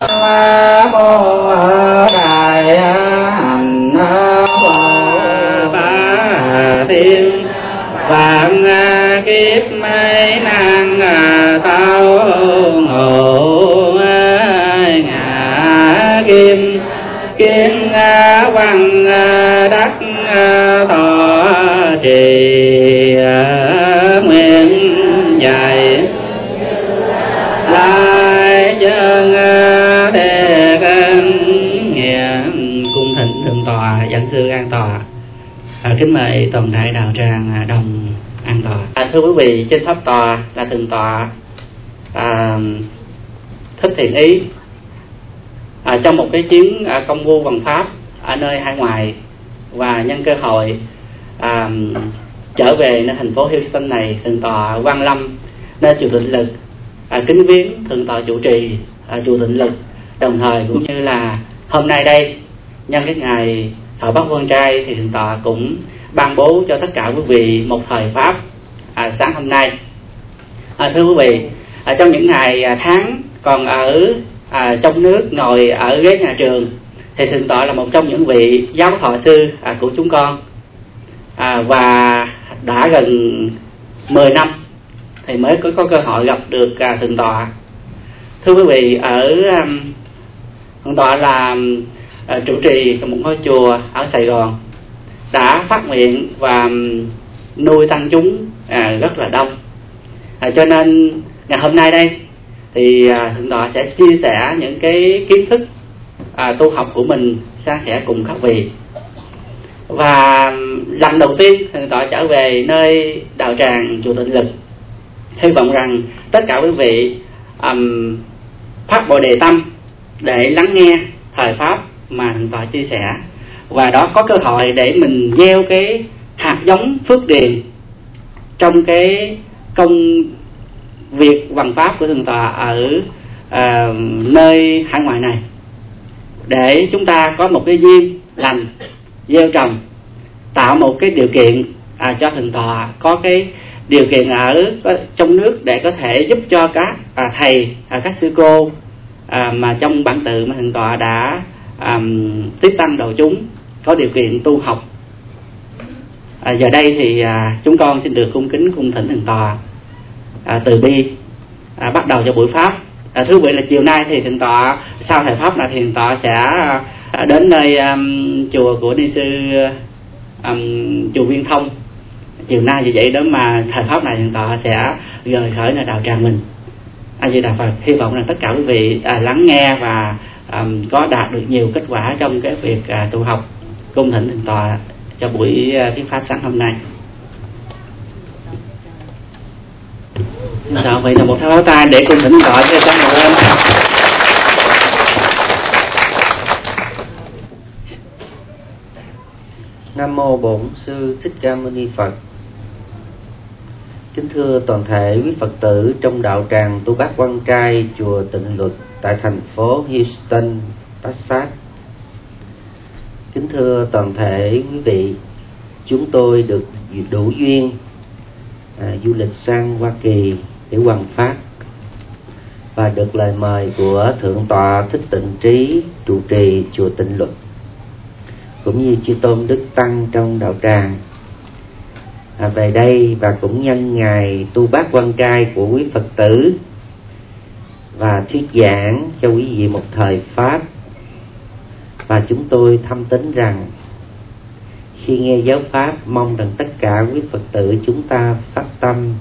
nam kính mời toàn thể đạo tràng à, đồng an tòa. À, thưa quý vị trên pháp tòa là thượng tọa à, thích thiện ý. À, trong một cái chuyến à, công vu bằng pháp ở nơi hải ngoại và nhân cơ hội à, trở về nơi thành phố Houston này thượng tọa Quang Lâm nơi chủ tịch lực à, kính viếng thượng tọa chủ trì à, chùa tịnh lực. Đồng thời cũng như là hôm nay đây nhân cái ngày thọ bắc quân trai thì thượng tọa cũng ban bố cho tất cả quý vị một thời pháp à, sáng hôm nay. À, thưa quý vị à, trong những ngày à, tháng còn ở à, trong nước ngồi ở ghế nhà trường thì thượng tọa là một trong những vị giáo thọ sư à, của chúng con. À, và đã gần 10 năm thì mới có, có cơ hội gặp được à, thượng tọa. Thưa quý vị ở um, thượng tọa là à, chủ trì một ngôi chùa ở Sài Gòn đã phát nguyện và nuôi tăng chúng à, rất là đông. À, cho nên ngày hôm nay đây thì à, thượng tọa sẽ chia sẻ những cái kiến thức à, tu học của mình sang sẻ cùng các vị. Và lần đầu tiên thượng tọa trở về nơi đạo tràng chùa tịnh lực hy vọng rằng tất cả quý vị um, phát bồ đề tâm để lắng nghe thời pháp mà thượng tọa chia sẻ và đó có cơ hội để mình gieo cái hạt giống phước điền trong cái công việc văn pháp của thượng tọa ở uh, nơi hải ngoại này. Để chúng ta có một cái duyên lành gieo trồng tạo một cái điều kiện à, cho thượng tọa có cái điều kiện ở trong nước để có thể giúp cho các à, thầy à, các sư cô à, mà trong bản tự mà thượng tọa đã à, tiếp tăng đầu chúng có điều kiện tu học. À, giờ đây thì à, chúng con xin được cung kính cung thỉnh thần tọa à, từ bi à, bắt đầu cho buổi pháp. À, thưa quý vị là chiều nay thì thượng tọa sau thời pháp là thượng tọa sẽ à, đến nơi um, chùa của ni sư um, chùa viên thông. Chiều nay như vậy đó mà thời pháp này hiện tọa sẽ rời khởi nơi đạo tràng mình. A di đà phật hy vọng rằng tất cả quý vị à, lắng nghe và um, có đạt được nhiều kết quả trong cái việc à, tu học cung thỉnh thượng tọa cho buổi à, thuyết pháp sáng hôm nay sao vậy là một tháo tay để cung thỉnh tọa cho sáng một lên Nam mô Bổn sư Thích Ca Mâu Ni Phật. Kính thưa toàn thể quý Phật tử trong đạo tràng Tu Bát Quan Trai chùa Tịnh Luật tại thành phố Houston, Texas. Kính thưa toàn thể quý vị, chúng tôi được đủ duyên à, du lịch sang Hoa Kỳ để hoàn pháp và được lời mời của thượng tọa thích tịnh trí trụ trì chùa Tịnh Luật cũng như chư tôn đức tăng trong đạo tràng. À, về đây và cũng nhân ngày tu bát quan trai của quý phật tử và thuyết giảng cho quý vị một thời pháp và chúng tôi thâm tính rằng, khi nghe giáo pháp, mong rằng tất cả quý phật tử chúng ta phát tâm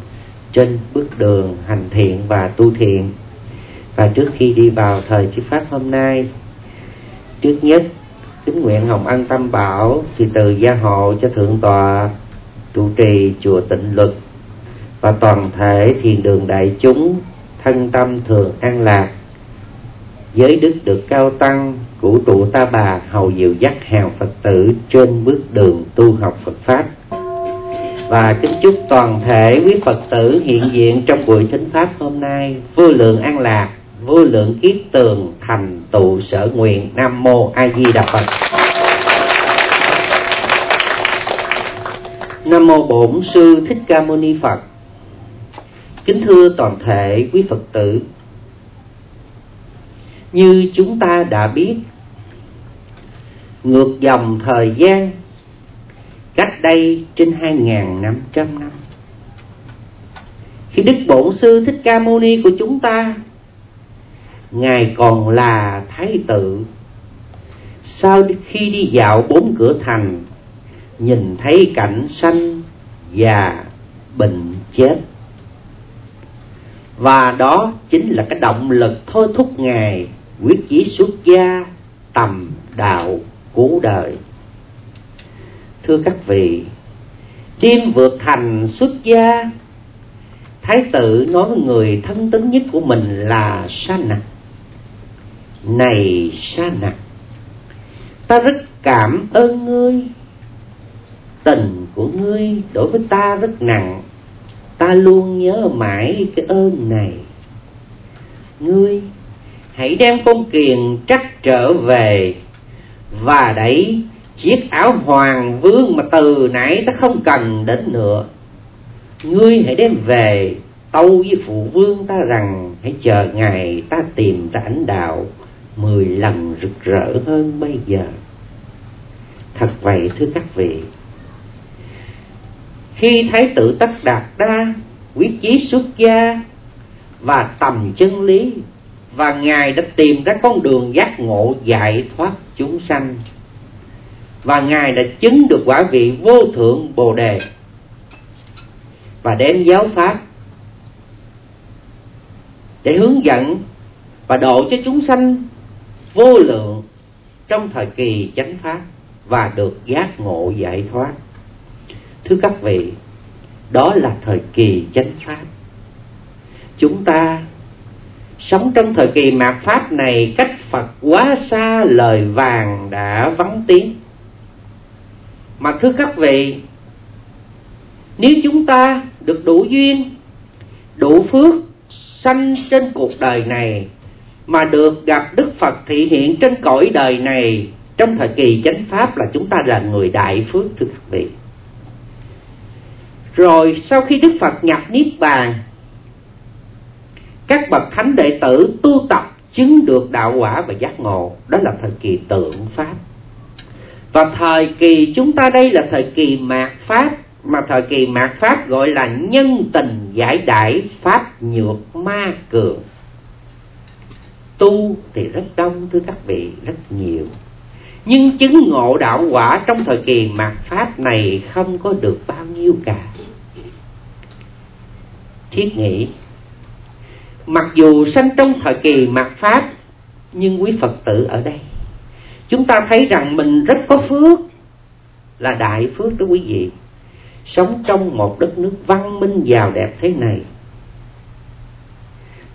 trên bước đường hành thiện và tu thiện. Và trước khi đi vào thời chư pháp hôm nay, trước nhất, kính nguyện hồng ân tâm bảo thì từ gia hộ cho thượng tọa, trụ trì chùa tịnh luật và toàn thể thiền đường đại chúng thân tâm thường an lạc. Giới đức được cao tăng cụ trụ ta bà hầu dịu dắt hào phật tử trên bước đường tu học phật pháp. Và kính chúc toàn thể quý phật tử hiện diện trong buổi thính pháp hôm nay vô lượng an lạc, vô lượng kiết tường thành tụ sở nguyện nam mô a di đà phật. Nam mô bổn sư thích ca mâu ni phật. Kính thưa toàn thể quý phật tử như chúng ta đã biết. Ngược dòng thời gian, cách đây trên hai ngàn năm trăm năm. Khi đức bổn sư thích ca mâu ni của chúng ta, ngài còn là thái tử. Sau khi đi dạo bốn cửa thành, nhìn thấy cảnh sanh già bệnh chết. Và đó chính là cái động lực thôi thúc ngài quyết chí xuất gia tầm đạo cứu đời. Thưa các vị, chim vượt thành xuất gia, thái tử nói với người thân tín nhất của mình là sa nặc. Này sa nặc, ta rất cảm ơn ngươi, tình của ngươi đối với ta rất nặng, ta luôn nhớ mãi cái ơn này. Ngươi hãy đem con kiền trắc trở về. Và đẩy chiếc áo hoàng vương mà từ nãy ta không cần đến nữa. Ngươi hãy đem về, tâu với phụ vương ta rằng hãy chờ ngày ta tìm ra ánh đạo mười lần rực rỡ hơn bây giờ. Thật vậy, thưa các vị. Khi thái tử tất đạt đa quyết chí xuất gia và tầm chân lý và ngài đã tìm ra con đường giác ngộ giải thoát chúng sanh. Và ngài đã chứng được quả vị vô thượng bồ đề. Và đem giáo pháp để hướng dẫn và độ cho chúng sanh vô lượng trong thời kỳ chánh pháp và được giác ngộ giải thoát. Thưa các vị, đó là thời kỳ chánh pháp. Chúng ta sống trong thời kỳ mạt pháp này, cách phật quá xa, lời vàng đã vắng tiếng. Mà thưa các vị, nếu chúng ta được đủ duyên, đủ phước sanh trên cuộc đời này, mà được gặp đức phật thị hiện trên cõi đời này, trong thời kỳ chánh pháp là chúng ta là người đại phước, thưa các vị. Rồi sau khi đức phật nhập niết bàn các bậc thánh đệ tử tu tập chứng được đạo quả và giác ngộ. Đó là thời kỳ tượng pháp. Và thời kỳ chúng ta đây là thời kỳ mạt pháp, mà thời kỳ mạt pháp gọi là nhân tình giải đãi pháp nhược ma cường. Tu thì rất đông, thưa các vị, rất nhiều. Nhưng chứng ngộ đạo quả trong thời kỳ mạt pháp này không có được bao nhiêu cả. Thiết nghĩ mặc dù sanh trong thời kỳ mạt pháp, nhưng quý phật tử ở đây, chúng ta thấy rằng mình rất có phước, là đại phước đó quý vị. Sống trong một đất nước văn minh giàu đẹp thế này,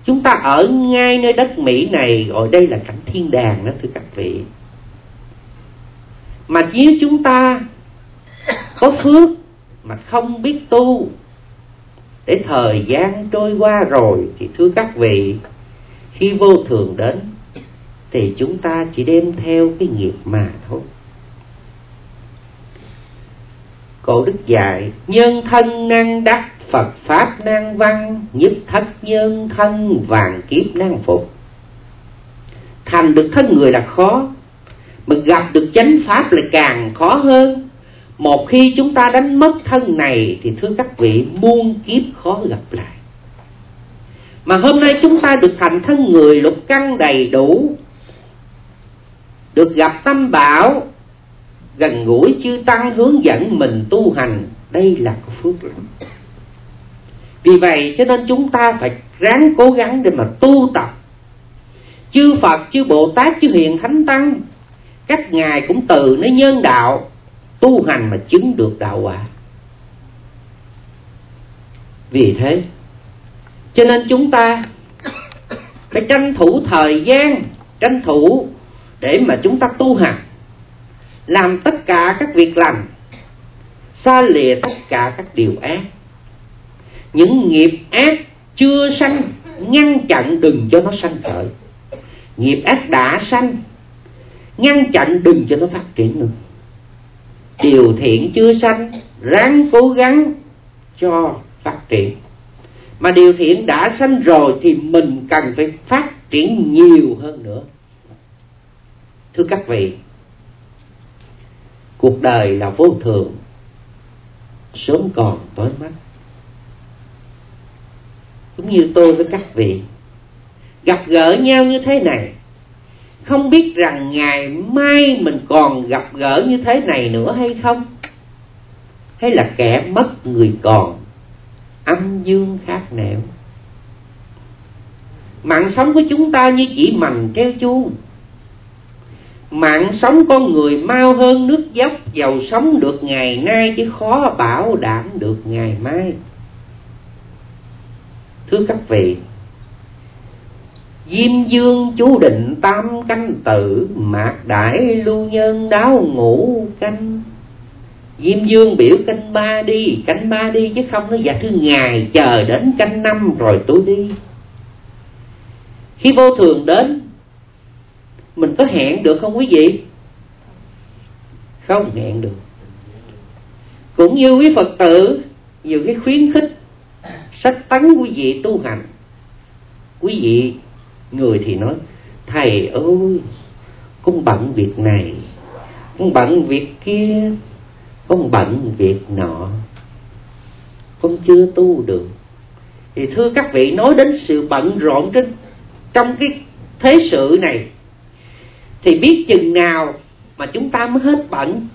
chúng ta ở ngay nơi đất mỹ này, gọi đây là cảnh thiên đàng đó, thưa các vị. Mà nếu chúng ta có phước mà không biết tu để thời gian trôi qua rồi thì thưa các vị, khi vô thường đến, thì chúng ta chỉ đem theo cái nghiệp mà thôi. Cổ đức dạy, nhân thân năng đắc, phật pháp năng văn, nhất thất nhân thân, vàng kiếp năng phục. Thành được thân người là khó, mà gặp được chánh pháp lại càng khó hơn một khi chúng ta đánh mất thân này thì thưa các vị muôn kiếp khó gặp lại. Mà hôm nay chúng ta được thành thân người lục căn đầy đủ, được gặp tâm bảo, gần gũi chư tăng hướng dẫn mình tu hành, đây là có phước lắm. Vì vậy cho nên chúng ta phải ráng cố gắng để mà tu tập. Chư phật, chư bồ tát, chư hiền thánh tăng, các ngài cũng từ nơi nhân đạo tu hành mà chứng được đạo quả. Vì thế, cho nên chúng ta phải tranh thủ thời gian, tranh thủ để mà chúng ta tu hành, làm tất cả các việc lành, xa lìa tất cả các điều ác. Những nghiệp ác chưa sanh, ngăn chặn đừng cho nó sanh khởi. Nghiệp ác đã sanh, ngăn chặn đừng cho nó phát triển nữa điều thiện chưa sanh ráng cố gắng cho phát triển. Mà điều thiện đã sanh rồi thì mình cần phải phát triển nhiều hơn nữa. Thưa các vị, cuộc đời là vô thường, sớm còn tối mất. Cũng như tôi với các vị, gặp gỡ nhau như thế này không biết rằng ngày mai mình còn gặp gỡ như thế này nữa hay không? Hay là kẻ mất người còn, âm dương khác nẻo? Mạng sống của chúng ta như chỉ mành treo chuông. Mạng sống con người mau hơn nước dốc, giàu sống được ngày nay chứ khó bảo đảm được ngày mai. Thưa các vị Diêm dương chú định tam canh tử Mạc đại lưu nhân đáo ngũ canh. Diêm dương biểu canh ba đi, Canh ba đi chứ không nó dạ thứ ngày Chờ đến canh năm rồi tôi đi. Khi vô thường đến, Mình có hẹn được không quý vị? Không hẹn được. Cũng như quý Phật tử, Nhiều cái khuyến khích, Sách tấn quý vị tu hành. Quý vị người thì nói, thầy ơi con bận việc này con bận việc kia con bận việc nọ, con chưa tu được. Thì thưa các vị, nói đến sự bận rộn trên, trong cái thế sự này, thì biết chừng nào mà chúng ta mới hết bận?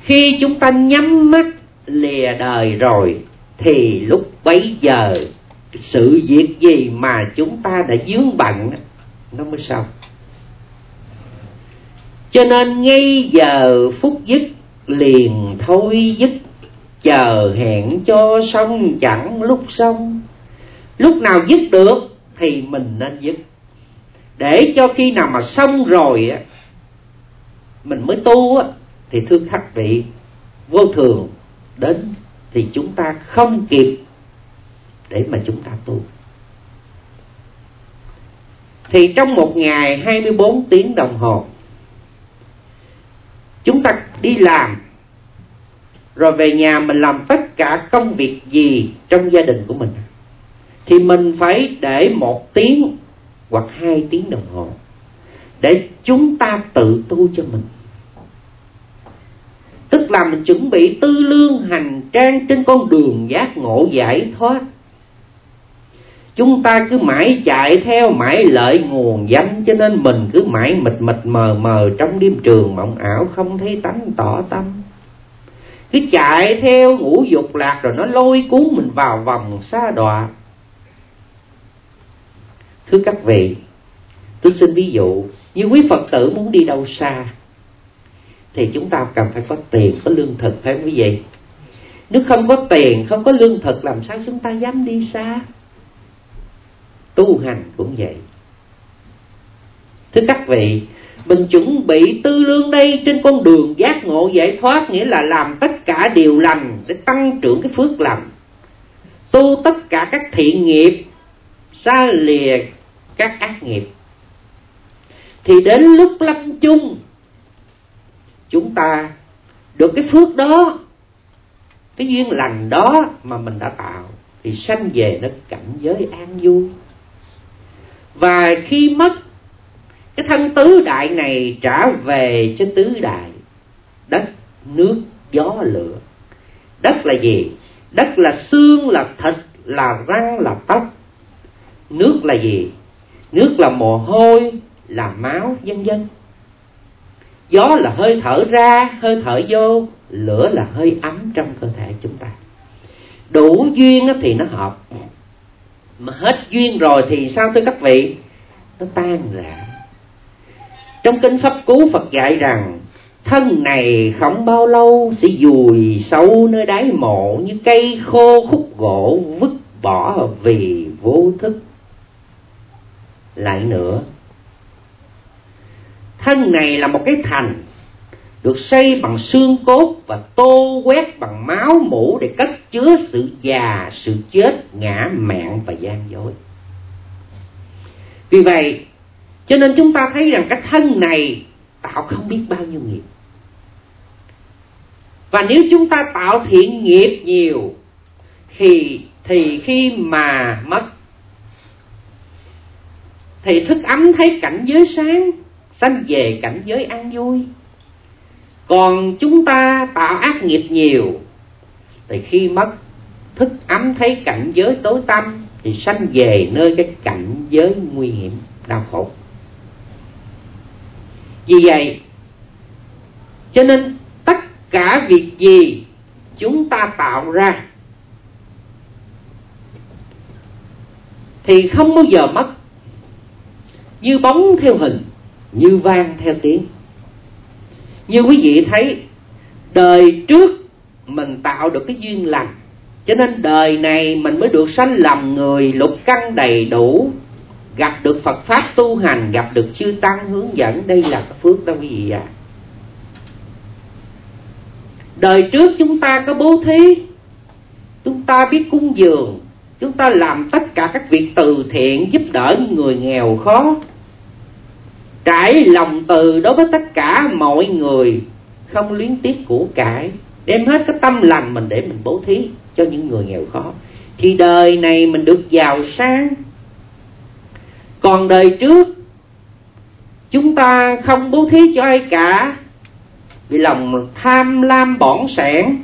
Khi chúng ta nhắm mắt lìa đời rồi, thì lúc bấy giờ sự việc gì mà chúng ta đã dướng bận nó mới xong. Cho nên ngay giờ phút dứt liền thôi dứt, chờ hẹn cho xong chẳng lúc xong. Lúc nào dứt được thì mình nên dứt. Để cho khi nào mà xong rồi á, mình mới tu á, thì thưa khách vị, vô thường đến thì chúng ta không kịp để mà chúng ta tu. Thì trong một ngày 24 tiếng đồng hồ, chúng ta đi làm, rồi về nhà mình làm tất cả công việc gì trong gia đình của mình. Thì mình phải để một tiếng hoặc hai tiếng đồng hồ để chúng ta tự tu cho mình. Tức là mình chuẩn bị tư lương hành trang trên con đường giác ngộ giải thoát chúng ta cứ mãi chạy theo, mãi lợi nguồn danh, cho nên mình cứ mãi mịt mịt mờ mờ trong đêm trường mộng ảo, không thấy tánh tỏ tâm. Cứ chạy theo ngũ dục lạc rồi nó lôi cuốn mình vào vòng xa đọa. Thưa các vị, tôi xin ví dụ, như quý phật tử muốn đi đâu xa, thì chúng ta cần phải có tiền, có lương thực, phải không quý vị? Nếu không có tiền, không có lương thực, làm sao chúng ta dám đi xa? Tu hành cũng vậy. Thưa các vị, mình chuẩn bị tư lương đây trên con đường giác ngộ giải thoát, nghĩa là làm tất cả điều lành để tăng trưởng cái phước lành. Tu tất cả các thiện nghiệp, xa lìa các ác nghiệp. Thì đến lúc lâm chung, chúng ta được cái phước đó, cái duyên lành đó mà mình đã tạo, thì sanh về đến cảnh giới an vui và khi mất, cái thân tứ đại này trả về cho tứ đại. Đất, nước, gió, lửa. Đất là gì? Đất là xương, là thịt, là răng, là tóc. Nước là gì? Nước là mồ hôi, là máu, vân vân. Gió là hơi thở ra, hơi thở vô. Lửa là hơi ấm trong cơ thể chúng ta. Đủ duyên thì nó hợp mà hết duyên rồi thì sao thưa các vị? Nó tan rã. Trong kinh pháp cú phật dạy rằng, thân này không bao lâu sẽ dùi sâu nơi đáy mộ như cây khô khúc gỗ vứt bỏ vì vô thức. Lại nữa, thân này là một cái thành được xây bằng xương cốt và tô quét bằng máu mũ để cất chứa sự già, sự chết, ngã mạn và gian dối. Vì vậy, cho nên chúng ta thấy rằng cái thân này tạo không biết bao nhiêu nghiệp. Và nếu chúng ta tạo thiện nghiệp nhiều, thì thì khi mà mất, thì thức ấm thấy cảnh giới sáng, sanh về cảnh giới an vui còn chúng ta tạo ác nghiệp nhiều. Thì khi mất thức ấm thấy cảnh giới tối tâm thì sanh về nơi cái cảnh giới nguy hiểm, đau khổ. Vì vậy, cho nên tất cả việc gì chúng ta tạo ra, thì không bao giờ mất. Như bóng theo hình, như vang theo tiếng như quý vị thấy, đời trước mình tạo được cái duyên lành. Cho nên đời này mình mới được sanh làm người lục căn đầy đủ, gặp được Phật pháp tu hành, gặp được chư tăng hướng dẫn. Đây là cái phước đó quý vị ạ. À. đời trước chúng ta có bố thí, chúng ta biết cúng dường, chúng ta làm tất cả các việc từ thiện giúp đỡ người nghèo khó trải lòng từ đối với tất cả mọi người, không luyến tiếc của cải. Đem hết cái tâm lành mình để mình bố thí cho những người nghèo khó. Thì đời này mình được giàu sang. Còn đời trước, chúng ta không bố thí cho ai cả. Vì lòng tham lam bỏng sẻn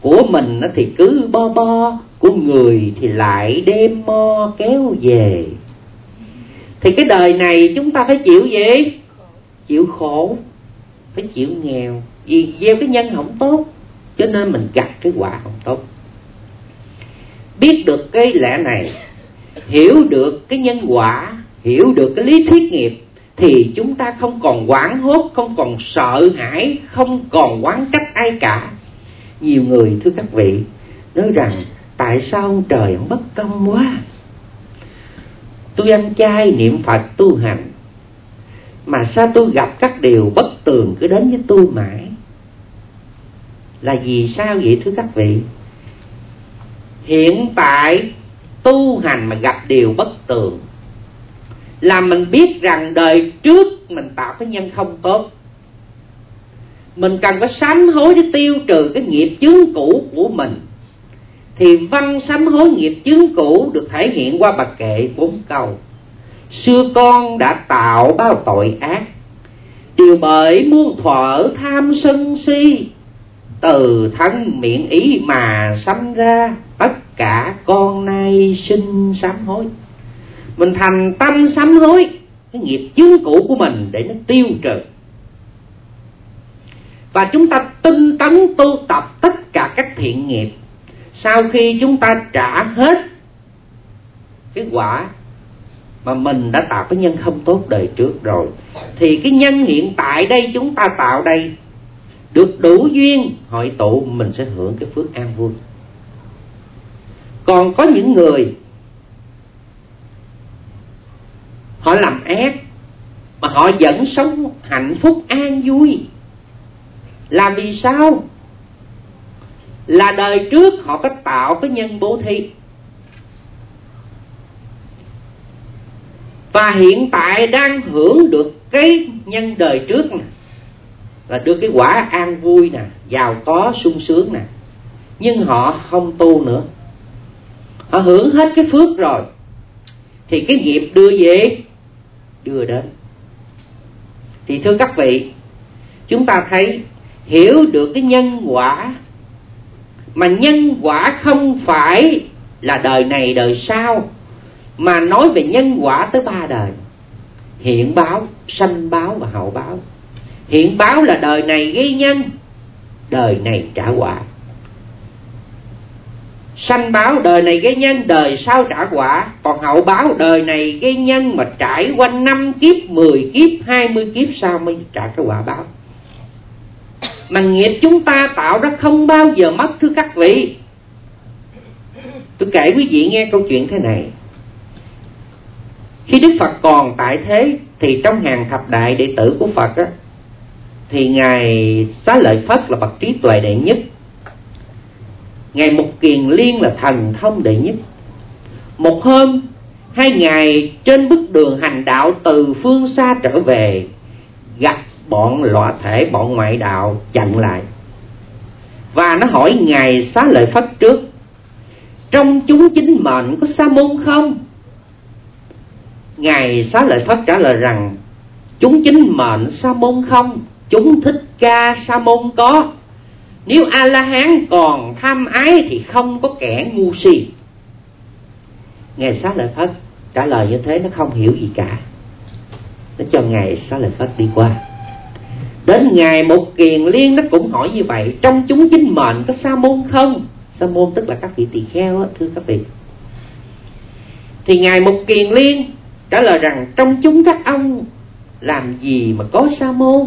của mình nó thì cứ bo bo, của người thì lại đem mo kéo về thì cái đời này chúng ta phải chịu gì? Chịu khổ, phải chịu nghèo. Vì gieo cái nhân không tốt, cho nên mình gặt cái quả không tốt. Biết được cái lẽ này, hiểu được cái nhân quả, hiểu được cái lý thuyết nghiệp, thì chúng ta không còn quảng hốt, không còn sợ hãi, không còn quán trách ai cả. Nhiều người, thưa các vị, nói rằng, tại sao ông trời ông bất công quá? Tôi ăn chay niệm phật, tu hành. Mà sao tôi gặp các điều bất tường cứ đến với tôi mãi? Là vì sao vậy, thưa các vị? Hiện tại tu hành mà gặp điều bất tường là mình biết rằng đời trước mình tạo cái nhân không tốt. Mình cần phải sám hối để tiêu trừ cái nghiệp chướng cũ của mình thì văn sám hối nghiệp chướng cũ được thể hiện qua bậc kệ bốn câu. Xưa con đã tạo bao tội ác điều bởi muôn thuở tham sân si. Từ thân miệng ý mà sanh ra, tất cả con nay sinh sám hối. Mình thành tâm sám hối, cái nghiệp chướng cũ của mình để nó tiêu trừ. Và chúng ta tinh tấn tu tập tất cả các thiện nghiệp sau khi chúng ta trả hết cái quả mà mình đã tạo cái nhân không tốt đời trước rồi, thì cái nhân hiện tại đây chúng ta tạo đây được đủ duyên, hội tụ, mình sẽ hưởng cái phước an vui. Còn có những người họ làm ác mà họ vẫn sống hạnh phúc an vui. Là vì sao? Là đời trước họ có tạo cái nhân bố thí. Và hiện tại đang hưởng được cái nhân đời trước nè, là được cái quả an vui nè, giàu có sung sướng nè. Nhưng họ không tu nữa. Họ hưởng hết cái phước rồi, thì cái nghiệp đưa về, đưa đến. Thì thưa các vị, chúng ta thấy hiểu được cái nhân quả mà nhân quả không phải là đời này, đời sau. Mà nói về nhân quả tới ba đời. Hiện báo, sanh báo và hậu báo. Hiện báo là đời này gây nhân, đời này trả quả. Sanh báo, đời này gây nhân, đời sau trả quả. Còn hậu báo, đời này gây nhân mà trải qua năm kiếp 10 kiếp 20 kiếp sau mới trả cái quả báo mà nghiệp chúng ta tạo ra không bao giờ mất thưa các vị. Tôi kể quý vị nghe câu chuyện thế này. Khi đức phật còn tại thế thì trong hàng thập đại đệ tử của phật á, thì ngài xá lợi phất là bậc trí tuệ đệ nhất. Ngài mục kiền liên là thần thông đệ nhất. Một hôm hai ngày trên bước đường hành đạo từ phương xa trở về gặp bọn lõa thể, bọn ngoại đạo chặn lại. Và nó hỏi ngài xá lợi phất trước, trong chúng chính mệnh có sa môn không? Ngài xá lợi phất trả lời rằng, chúng chính mệnh sa môn không, chúng thích ca sa môn có. Nếu a la hán còn tham ái thì không có kẻ ngu si. Ngài xá lợi phất trả lời như thế, nó không hiểu gì cả. Nó cho ngài xá lợi phất đi qua đến ngài một kiền liên nó cũng hỏi như vậy trong chúng chính mệnh có sa môn không? Sa môn tức là các vị tỳ kheo đó, thưa các vị. Thì ngài một kiền liên trả lời rằng trong chúng các ông làm gì mà có sa môn?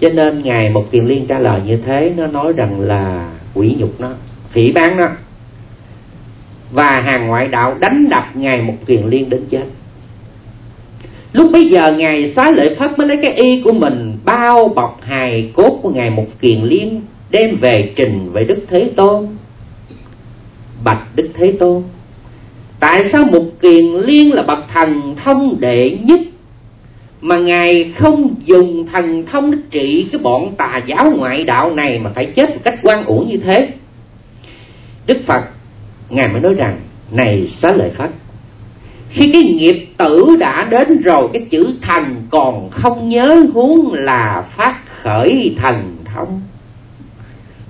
Cho nên ngài một kiền liên trả lời như thế nó nói rằng là quỷ nhục nó phỉ bán nó. Và hàng ngoại đạo đánh đập ngài một kiền liên đến chết lúc bây giờ ngài xá lợi phất mới lấy cái y của mình bao bọc hài cốt của ngài một kiền liên, đem về trình với đức thế tôn. Bạch đức thế tôn, tại sao một kiền liên là bậc thần thông đệ nhất mà ngài không dùng thần thông để trị cái bọn tà giáo ngoại đạo này mà phải chết một cách quan uổng như thế? Đức phật, ngài mới nói rằng, này xá lợi phất khi cái nghiệp tử đã đến rồi, cái chữ thần còn không nhớ huống là phát khởi thần thông.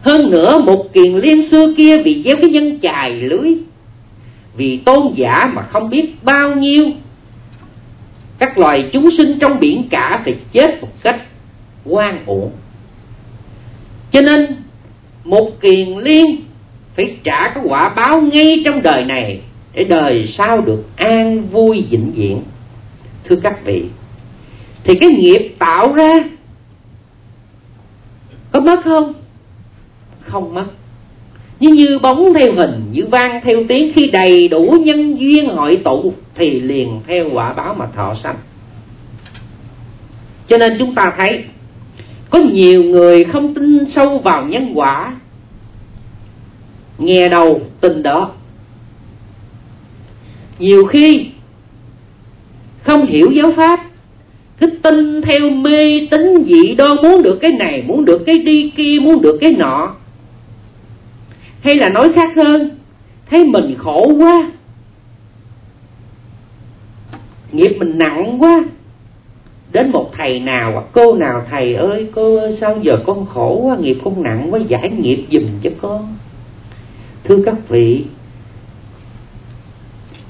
Hơn nữa, một kiền liên xưa kia bị gieo cái nhân chài lưới. Vì tôn giả mà không biết bao nhiêu, các loài chúng sinh trong biển cả thì chết một cách quan uổng. Cho nên, một kiền liên phải trả cái quả báo ngay trong đời này để đời sau được an vui vĩnh viễn, thưa các vị. Thì cái nghiệp tạo ra có mất không? Không mất. Nhưng như bóng theo hình, như vang theo tiếng, khi đầy đủ nhân duyên hội tụ, thì liền theo quả báo mà thọ sanh. Cho nên chúng ta thấy, có nhiều người không tin sâu vào nhân quả, nghe đầu tin đó nhiều khi không hiểu giáo pháp, cứ tin theo mê tín dị đoan, muốn được cái này, muốn được cái đi kia, muốn được cái nọ. Hay là nói khác hơn, thấy mình khổ quá, nghiệp mình nặng quá, đến một thầy nào, hoặc cô nào, thầy ơi, cô ơi, sao giờ con khổ quá, nghiệp con nặng quá, giải nghiệp giùm cho con. Thưa các vị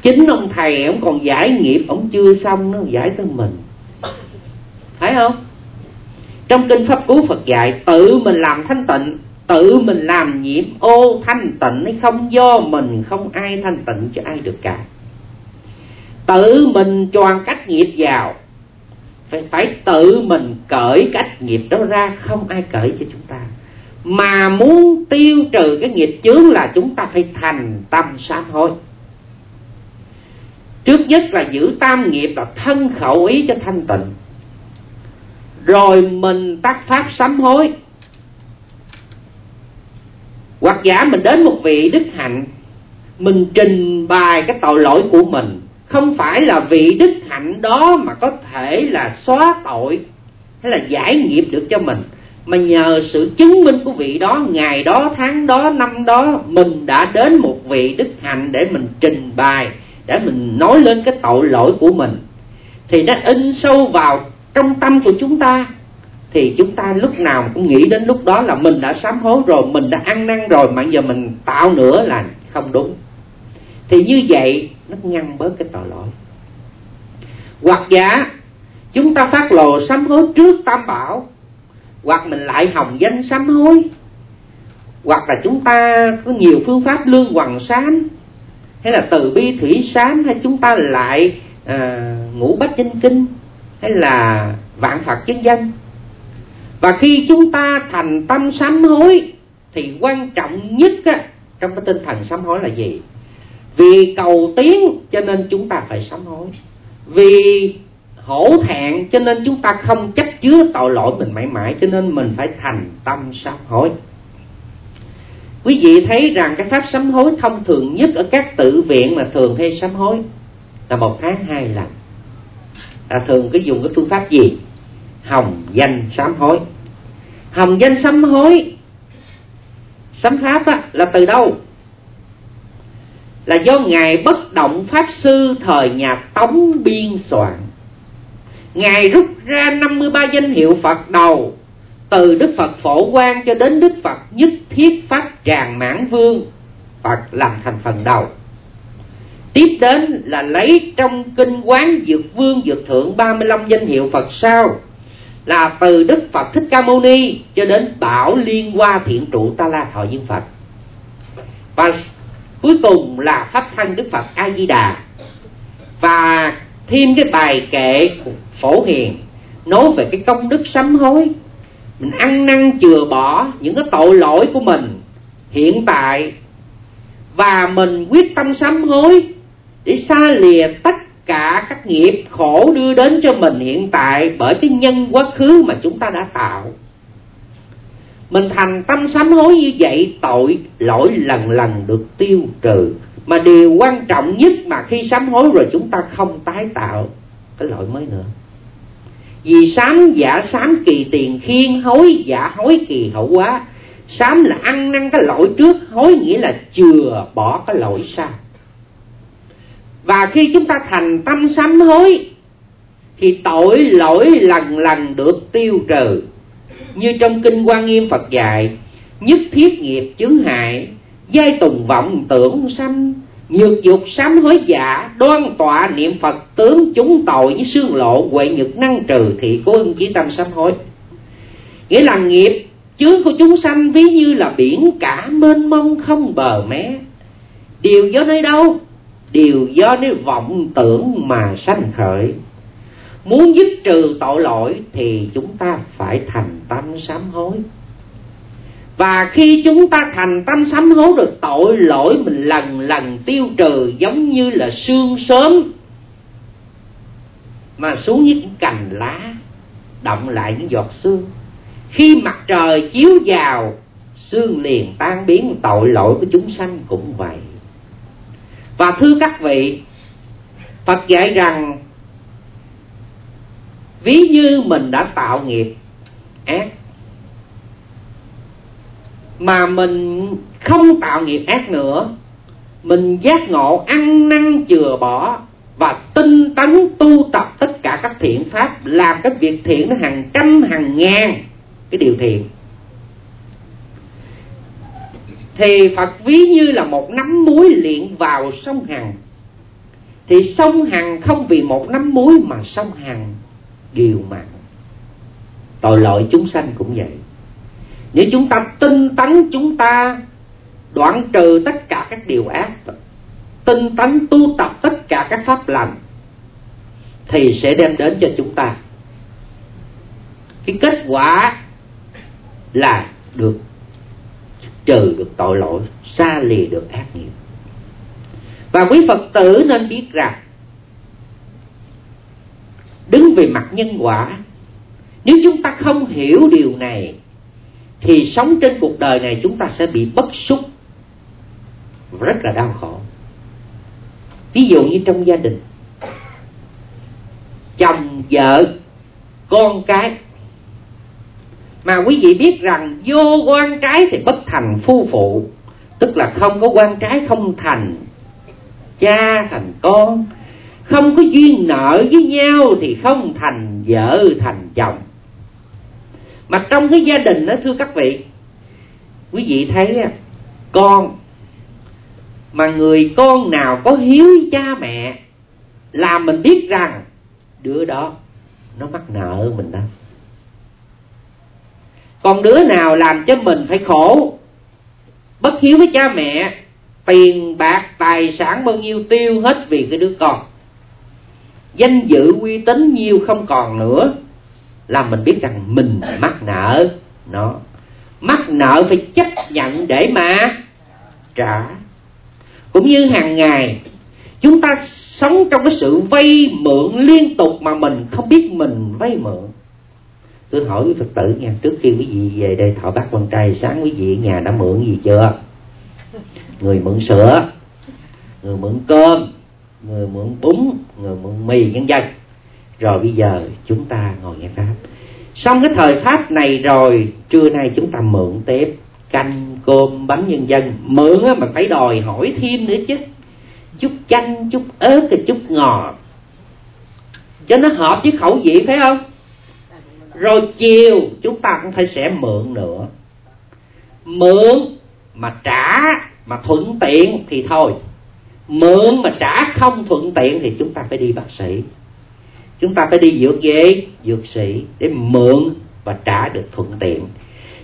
chính ông thầy, ông còn giải nghiệp, ông chưa xong nó giải cho mình. Phải không? Trong kinh pháp cú phật dạy, tự mình làm thanh tịnh, tự mình làm nhiễm ô thanh tịnh hay không, do mình, không ai thanh tịnh cho ai được cả. Tự mình choàn cách nghiệp vào. Phải phải tự mình cởi cách nghiệp đó ra, không ai cởi cho chúng ta. Mà muốn tiêu trừ cái nghiệp chướng là chúng ta phải thành tâm sám hối trước nhất là giữ tam nghiệp là thân khẩu ý cho thanh tịnh. Rồi mình tác pháp sám hối. Hoặc giả mình đến một vị đức hạnh, mình trình bày cái tội lỗi của mình. Không phải là vị đức hạnh đó mà có thể là xóa tội hay là giải nghiệp được cho mình. Mà nhờ sự chứng minh của vị đó, ngày đó, tháng đó, năm đó, mình đã đến một vị đức hạnh để mình trình bày để mình nói lên cái tội lỗi của mình, thì nó in sâu vào trong tâm của chúng ta. Thì chúng ta lúc nào cũng nghĩ đến lúc đó là mình đã sám hối rồi, mình đã ăn năn rồi, mà giờ mình tạo nữa là không đúng. Thì như vậy nó ngăn bớt cái tội lỗi. Hoặc giả chúng ta phát lộ sám hối trước tam bảo, hoặc mình lại hồng danh sám hối, hoặc là chúng ta có nhiều phương pháp lương hoàng sám hay là từ bi thủy sám hay chúng ta lại à, ngũ bách chân kinh hay là vạn phật chân danh? Và khi chúng ta thành tâm sám hối thì quan trọng nhất á, trong cái tinh thần sám hối là gì? Vì cầu tiến cho nên chúng ta phải sám hối. Vì hổ thẹn cho nên chúng ta không chấp chứa tội lỗi mình mãi mãi cho nên mình phải thành tâm sám hối quý vị thấy rằng cái pháp sám hối thông thường nhất ở các tự viện mà thường hay sám hối? Là một tháng hai lần. Là thường cứ dùng cái phương pháp gì? Hồng danh sám hối. Hồng danh sám hối sám pháp á, là từ đâu? Là do ngài bất động pháp sư thời nhà tống biên soạn. Ngài rút ra 53 danh hiệu phật đầu từ đức phật phổ quang cho đến đức phật nhất thiết pháp tràng mãn vương, phật làm thành phần đầu. Tiếp đến là lấy trong kinh quán dược vương dược thượng 35 danh hiệu phật sau, là từ đức phật thích ca mâu ni cho đến bảo liên hoa thiện trụ ta la thọ dương phật. Và cuối cùng là pháp thân đức phật a di đà. Và thêm cái bài kệ phổ hiền, nói về cái công đức sám hối mình ăn năn chừa bỏ những cái tội lỗi của mình hiện tại. Và mình quyết tâm sám hối để xa lìa tất cả các nghiệp khổ đưa đến cho mình hiện tại bởi cái nhân quá khứ mà chúng ta đã tạo. Mình thành tâm sám hối như vậy, tội, lỗi lần lần được tiêu trừ. Mà điều quan trọng nhất mà khi sám hối rồi chúng ta không tái tạo, cái lỗi mới nữa vì sám giả sám kỳ tiền khiên, hối giả hối kỳ hậu quá sám là ăn năn cái lỗi trước, hối nghĩa là chừa bỏ cái lỗi sau. Và khi chúng ta thành tâm sám hối, thì tội lỗi lần lần được tiêu trừ. Như trong kinh quan nghiêm phật dạy, nhất thiết nghiệp chướng hại, giai tùng vọng tưởng sanh nhược dục sám hối giả, đoan tọa niệm phật, tướng chúng tội với xương lộ, huệ nhược năng trừ thì cố ưng chí tâm sám hối. Nghĩa là nghiệp, chướng của chúng sanh ví như là biển, cả mênh mông không bờ mé. Điều do nơi đâu? Đều do nơi vọng tưởng mà sanh khởi. Muốn dứt trừ tội lỗi thì chúng ta phải thành tâm sám hối và khi chúng ta thành tâm sám hối được tội lỗi mình lần lần tiêu trừ giống như là sương sớm. Mà xuống những cành lá, động lại những giọt sương. Khi mặt trời chiếu vào, sương liền tan biến, tội lỗi của chúng sanh cũng vậy. Và thưa các vị, phật dạy rằng, ví như mình đã tạo nghiệp, ác mà mình không tạo nghiệp ác nữa. Mình giác ngộ ăn năn chừa bỏ và tinh tấn tu tập tất cả các thiện pháp, làm các việc thiện nó hàng trăm, hàng ngàn cái điều thiện. Thì Phật ví như là một nắm muối luyện vào sông Hằng. Thì sông Hằng không vì một nắm muối mà sông Hằng điều mặn. Tội lỗi chúng sanh cũng vậy nếu chúng ta tinh tấn chúng ta đoạn trừ tất cả các điều ác, tinh tấn tu tập tất cả các pháp lành, thì sẽ đem đến cho chúng ta. Cái kết quả là được trừ được tội lỗi, xa lìa được ác nghiệp. Và quý phật tử nên biết rằng, đứng về mặt nhân quả, nếu chúng ta không hiểu điều này thì sống trên cuộc đời này chúng ta sẽ bị bất xúc, rất là đau khổ. Ví dụ như trong gia đình, chồng, vợ, con cái. Mà quý vị biết rằng vô quan trái thì bất thành phu phụ, tức là không có quan trái không thành cha, thành con. Không có duyên nợ với nhau thì không thành vợ, thành chồng mà trong cái gia đình đó, thưa các vị, quý vị thấy con mà người con nào có hiếu với cha mẹ là mình biết rằng đứa đó nó mắc nợ mình đó. Còn đứa nào làm cho mình phải khổ, bất hiếu với cha mẹ, tiền bạc, tài sản bao nhiêu tiêu hết vì cái đứa con. Danh dự uy tín nhiêu không còn nữa là mình biết rằng mình mắc nợ. Nó mắc nợ phải chấp nhận để mà trả. Cũng như hàng ngày, chúng ta sống trong cái sự vay mượn liên tục mà mình không biết mình vay mượn. Tôi hỏi quý phật tử nha, trước khi quý vị về đây, thọ bát quan trai, sáng quý vị ở nhà đã mượn gì chưa? Người mượn sữa, người mượn cơm, người mượn bún, người mượn mì nhân dân rồi bây giờ chúng ta ngồi nghe pháp. Xong cái thời pháp này rồi, trưa nay chúng ta mượn tiếp canh, cơm, bánh nhân dân. Mượn mà phải đòi hỏi thêm nữa chứ. Chút chanh, chút ớt và chút ngọt cho nó hợp với khẩu vị, phải không? Rồi chiều, chúng ta cũng phải sẽ mượn nữa. Mượn mà trả mà thuận tiện thì thôi. Mượn mà trả không thuận tiện thì chúng ta phải đi bác sĩ chúng ta phải đi dược gì dược sĩ để mượn và trả được thuận tiện.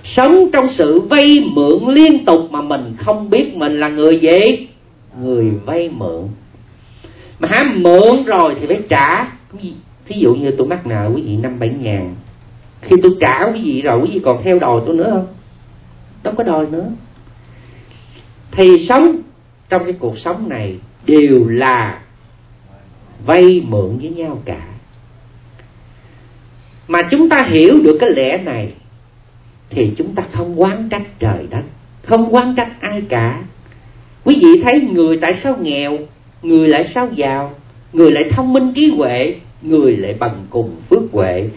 Sống trong sự vay mượn liên tục mà mình không biết mình là người gì, người vay mượn. Mà hả, mượn rồi thì phải trả. Thí dụ như tôi mắc nợ quý vị năm bảy ngàn. Khi tôi trả quý vị rồi, quý vị còn theo đòi tôi nữa không? Đâu có đòi nữa. Thì sống trong cái cuộc sống này đều là vay mượn với nhau cả mà chúng ta hiểu được cái lẽ này, thì chúng ta không quán trách trời đất. Không quán trách ai cả. Quý vị thấy người tại sao nghèo, người lại sao giàu, người lại thông minh trí huệ, người lại bằng cùng phước huệ.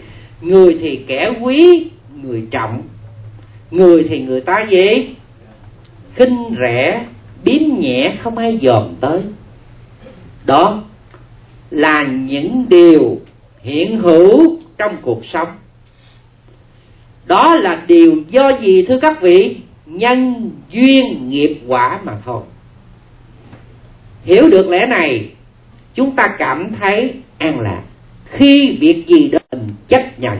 Người thì kẻ quý, người trọng. Người thì người ta gì? Khinh rẻ, biếm nhẹ, không ai dòm tới. Đó là những điều hiện hữu trong cuộc sống. Đó là điều do gì, thưa các vị? Nhân duyên nghiệp quả mà thôi. Hiểu được lẽ này, chúng ta cảm thấy an lạc. Khi việc gì đó mình chấp nhận,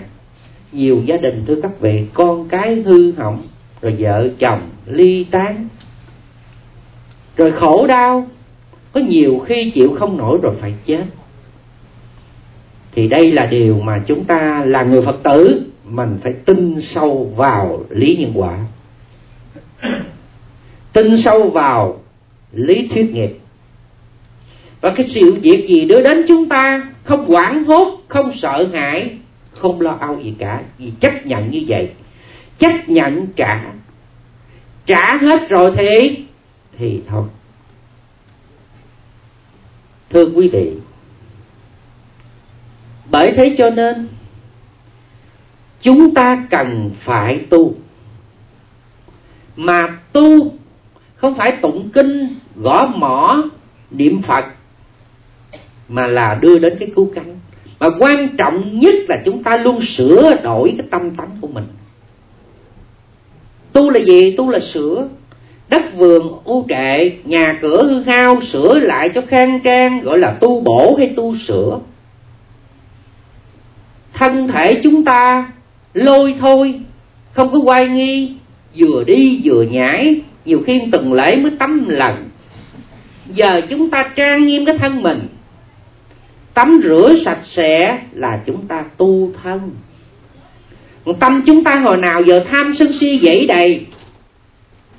nhiều gia đình, thưa các vị, con cái hư hỏng, rồi vợ chồng ly tán, rồi khổ đau, có nhiều khi chịu không nổi rồi phải chết thì đây là điều mà chúng ta là người phật tử mình phải tin sâu vào lý nhân quả. Tin sâu vào lý thuyết nghiệp. Và cái sự việc gì đưa đến chúng ta không quản hốt không sợ hãi không lo âu gì cả vì chấp nhận như vậy. Chấp nhận trả. Trả hết rồi thì thì thôi. Thưa quý vị bởi thế cho nên, chúng ta cần phải tu. Mà tu không phải tụng kinh, gõ mỏ niệm phật, mà là đưa đến cái cứu cánh. Mà quan trọng nhất là chúng ta luôn sửa đổi cái tâm tánh của mình. Tu là gì? Tu là sửa. Đất vườn, u trệ, nhà cửa, hư hao, sửa lại cho khang trang, gọi là tu bổ hay tu sửa thân thể chúng ta lôi thôi, không có quay nghi, vừa đi vừa nhảy, nhiều khi từng lễ mới tắm lần. Giờ chúng ta trang nghiêm cái thân mình. Tắm rửa sạch sẽ là chúng ta tu thân. Tâm chúng ta hồi nào giờ tham sân si dãy đầy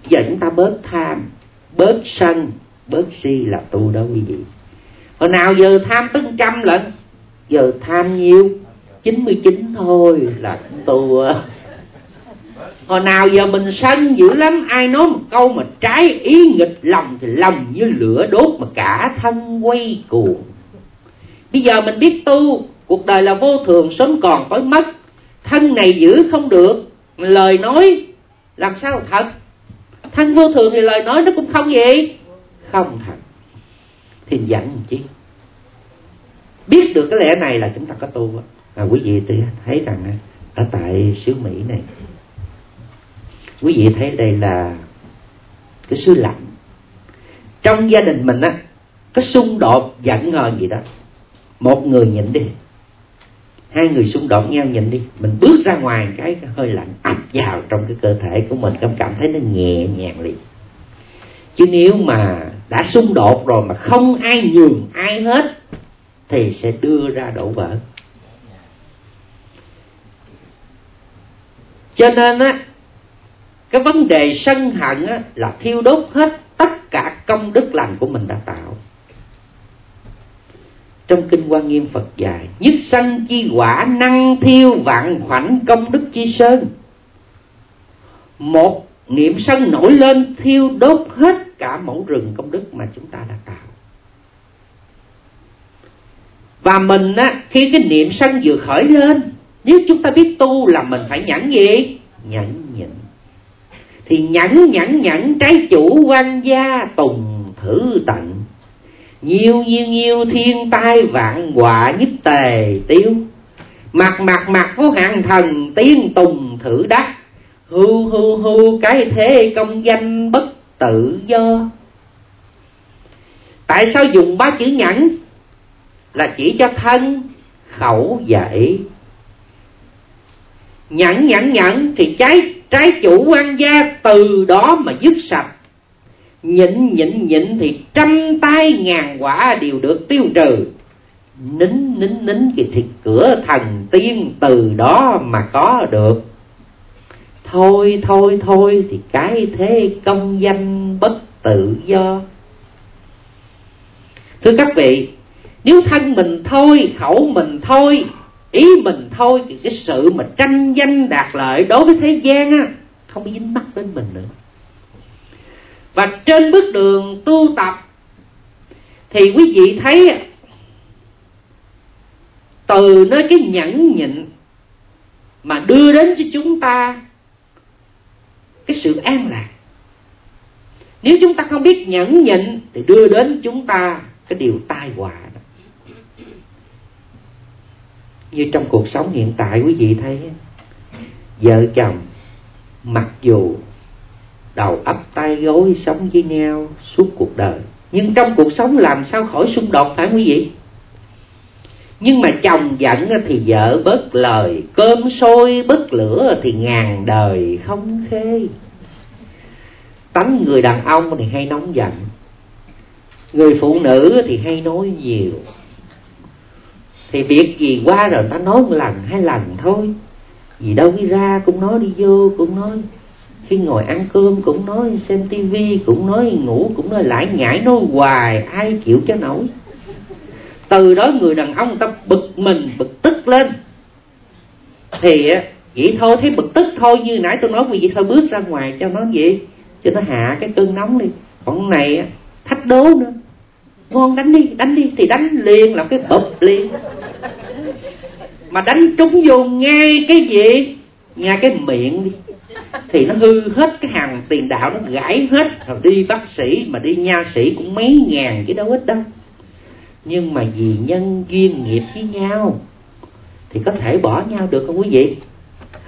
giờ chúng ta bớt tham, bớt sân, bớt si là tu đó quý vị. Hồi nào giờ tham tấn trăm lần, giờ tham nhiêu 99 thôi là tu hồi nào giờ mình sân dữ lắm, ai nói một câu mà trái ý nghịch lòng thì lòng như lửa đốt mà cả thân quay cuồng. Bây giờ mình biết tu, cuộc đời là vô thường, sớm còn tối mất. Thân này giữ không được, lời nói làm sao thật? Thân vô thường thì lời nói nó cũng không gì không thật. Thì dẫn chi? Biết được cái lẽ này là chúng ta có tu và quý vị thấy rằng ở tại xứ mỹ này, quý vị thấy đây là cái xứ lạnh. Trong gia đình mình á, có xung đột giận hờn gì đó. Một người nhịn đi, hai người xung đột nhau nhịn đi, mình bước ra ngoài cái hơi lạnh ập vào trong cái cơ thể của mình cảm cảm thấy nó nhẹ nhàng liền. Chứ nếu mà đã xung đột rồi mà không ai nhường ai hết, thì sẽ đưa ra đổ vỡ. Cho nên á cái vấn đề sân hận á, là thiêu đốt hết tất cả công đức lành của mình đã tạo. Trong kinh quan nghiêm phật dạy nhất sanh chi quả năng thiêu vạn khoảnh công đức chi sơn. Một niệm sân nổi lên thiêu đốt hết cả mẫu rừng công đức mà chúng ta đã tạo. Và mình á khi cái niệm sân vừa khởi lên nếu chúng ta biết tu là mình phải nhẫn gì nhẫn nhịn. Thì nhẫn nhẫn nhẫn trái chủ quan gia tùng thử tận. Nhiều nhiều nhiều thiên tai vạn họa nhất tề tiêu. Mặt mặt mặt vô hạn thần tiên tùng thử đắc. Hưu hưu hưu cái thế công danh bất tự do. Tại sao dùng ba chữ nhẫn? Là chỉ cho thân khẩu dạy nhẫn nhẫn nhẫn thì trái trái chủ quan gia từ đó mà dứt sạch. Nhịn nhịn nhịn thì trăm tay ngàn quả đều được tiêu trừ. Nín nín nín thì, thì cửa thần tiên từ đó mà có được. Thôi thôi thôi thì cái thế công danh bất tự do. Thưa các vị nếu thân mình thôi khẩu mình thôi ý mình thôi thì cái sự mà tranh danh đạt lợi đối với thế gian á, không dính mắc đến mình nữa. Và trên bước đường tu tập, thì quý vị thấy từ nơi cái nhẫn nhịn mà đưa đến cho chúng ta cái sự an lạc. Nếu chúng ta không biết nhẫn nhịn thì đưa đến chúng ta cái điều tai họa đó như trong cuộc sống hiện tại quý vị thấy vợ chồng, mặc dù đầu ấp tay gối sống với nhau suốt cuộc đời, nhưng trong cuộc sống làm sao khỏi xung đột phải quý vị? Nhưng mà chồng giận thì vợ bớt lời, cơm sôi bớt lửa thì ngàn đời không khê. Tánh người đàn ông thì hay nóng giận, người phụ nữ thì hay nói nhiều thì việc gì qua rồi ta nói một lần, hai lần thôi. Gì đâu đi ra cũng nói đi, vô cũng nói. Khi ngồi ăn cơm cũng nói, xem tivi cũng nói, ngủ cũng nói, lại nhảy nói hoài, ai chịu cho nổi. Từ đó người đàn ông ta bực mình, bực tức lên. Thì vậy thôi, thấy bực tức thôi, như nãy tôi nói, vậy thôi bước ra ngoài cho nó gì cho nó hạ cái cơn nóng đi. Còn này thách đố nữa. Ngon, đánh đi đánh đi, thì đánh liền, là cái bụp liền mà đánh trúng vô ngay cái gì? Ngay cái miệng đi. Thì nó hư hết cái hàng tiền đạo, nó gãy hết. Rồi đi bác sĩ, mà đi nha sĩ cũng mấy ngàn chứ đâu ít đâu. Nhưng mà vì nhân duyên nghiệp với nhau, thì có thể bỏ nhau được không quý vị?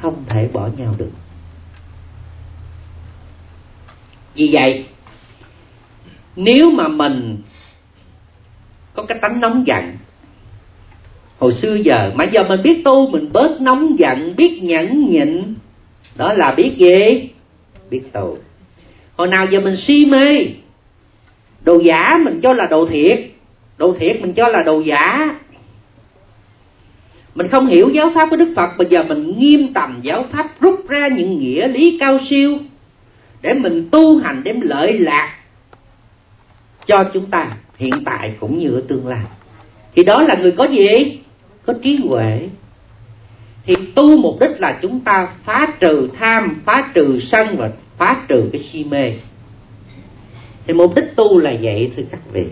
Không thể bỏ nhau được. Vì vậy, nếu mà mình có cái tánh nóng giận hồi xưa giờ, mà giờ mình biết tu, mình bớt nóng giận, biết nhẫn nhịn. Đó là biết gì? Biết tu. Hồi nào giờ mình si mê, đồ giả mình cho là đồ thiệt đồ thiệt mình cho là đồ giả. Mình không hiểu giáo pháp của đức phật, bây giờ mình nghiêm tầm giáo pháp, rút ra những nghĩa lý cao siêu để mình tu hành, đem lợi lạc cho chúng ta hiện tại cũng như ở tương lai. Thì đó là người có gì? Có trí huệ. Thì tu mục đích là chúng ta phá trừ tham, phá trừ sân và phá trừ cái si mê. Thì mục đích tu là vậy, thưa các vị.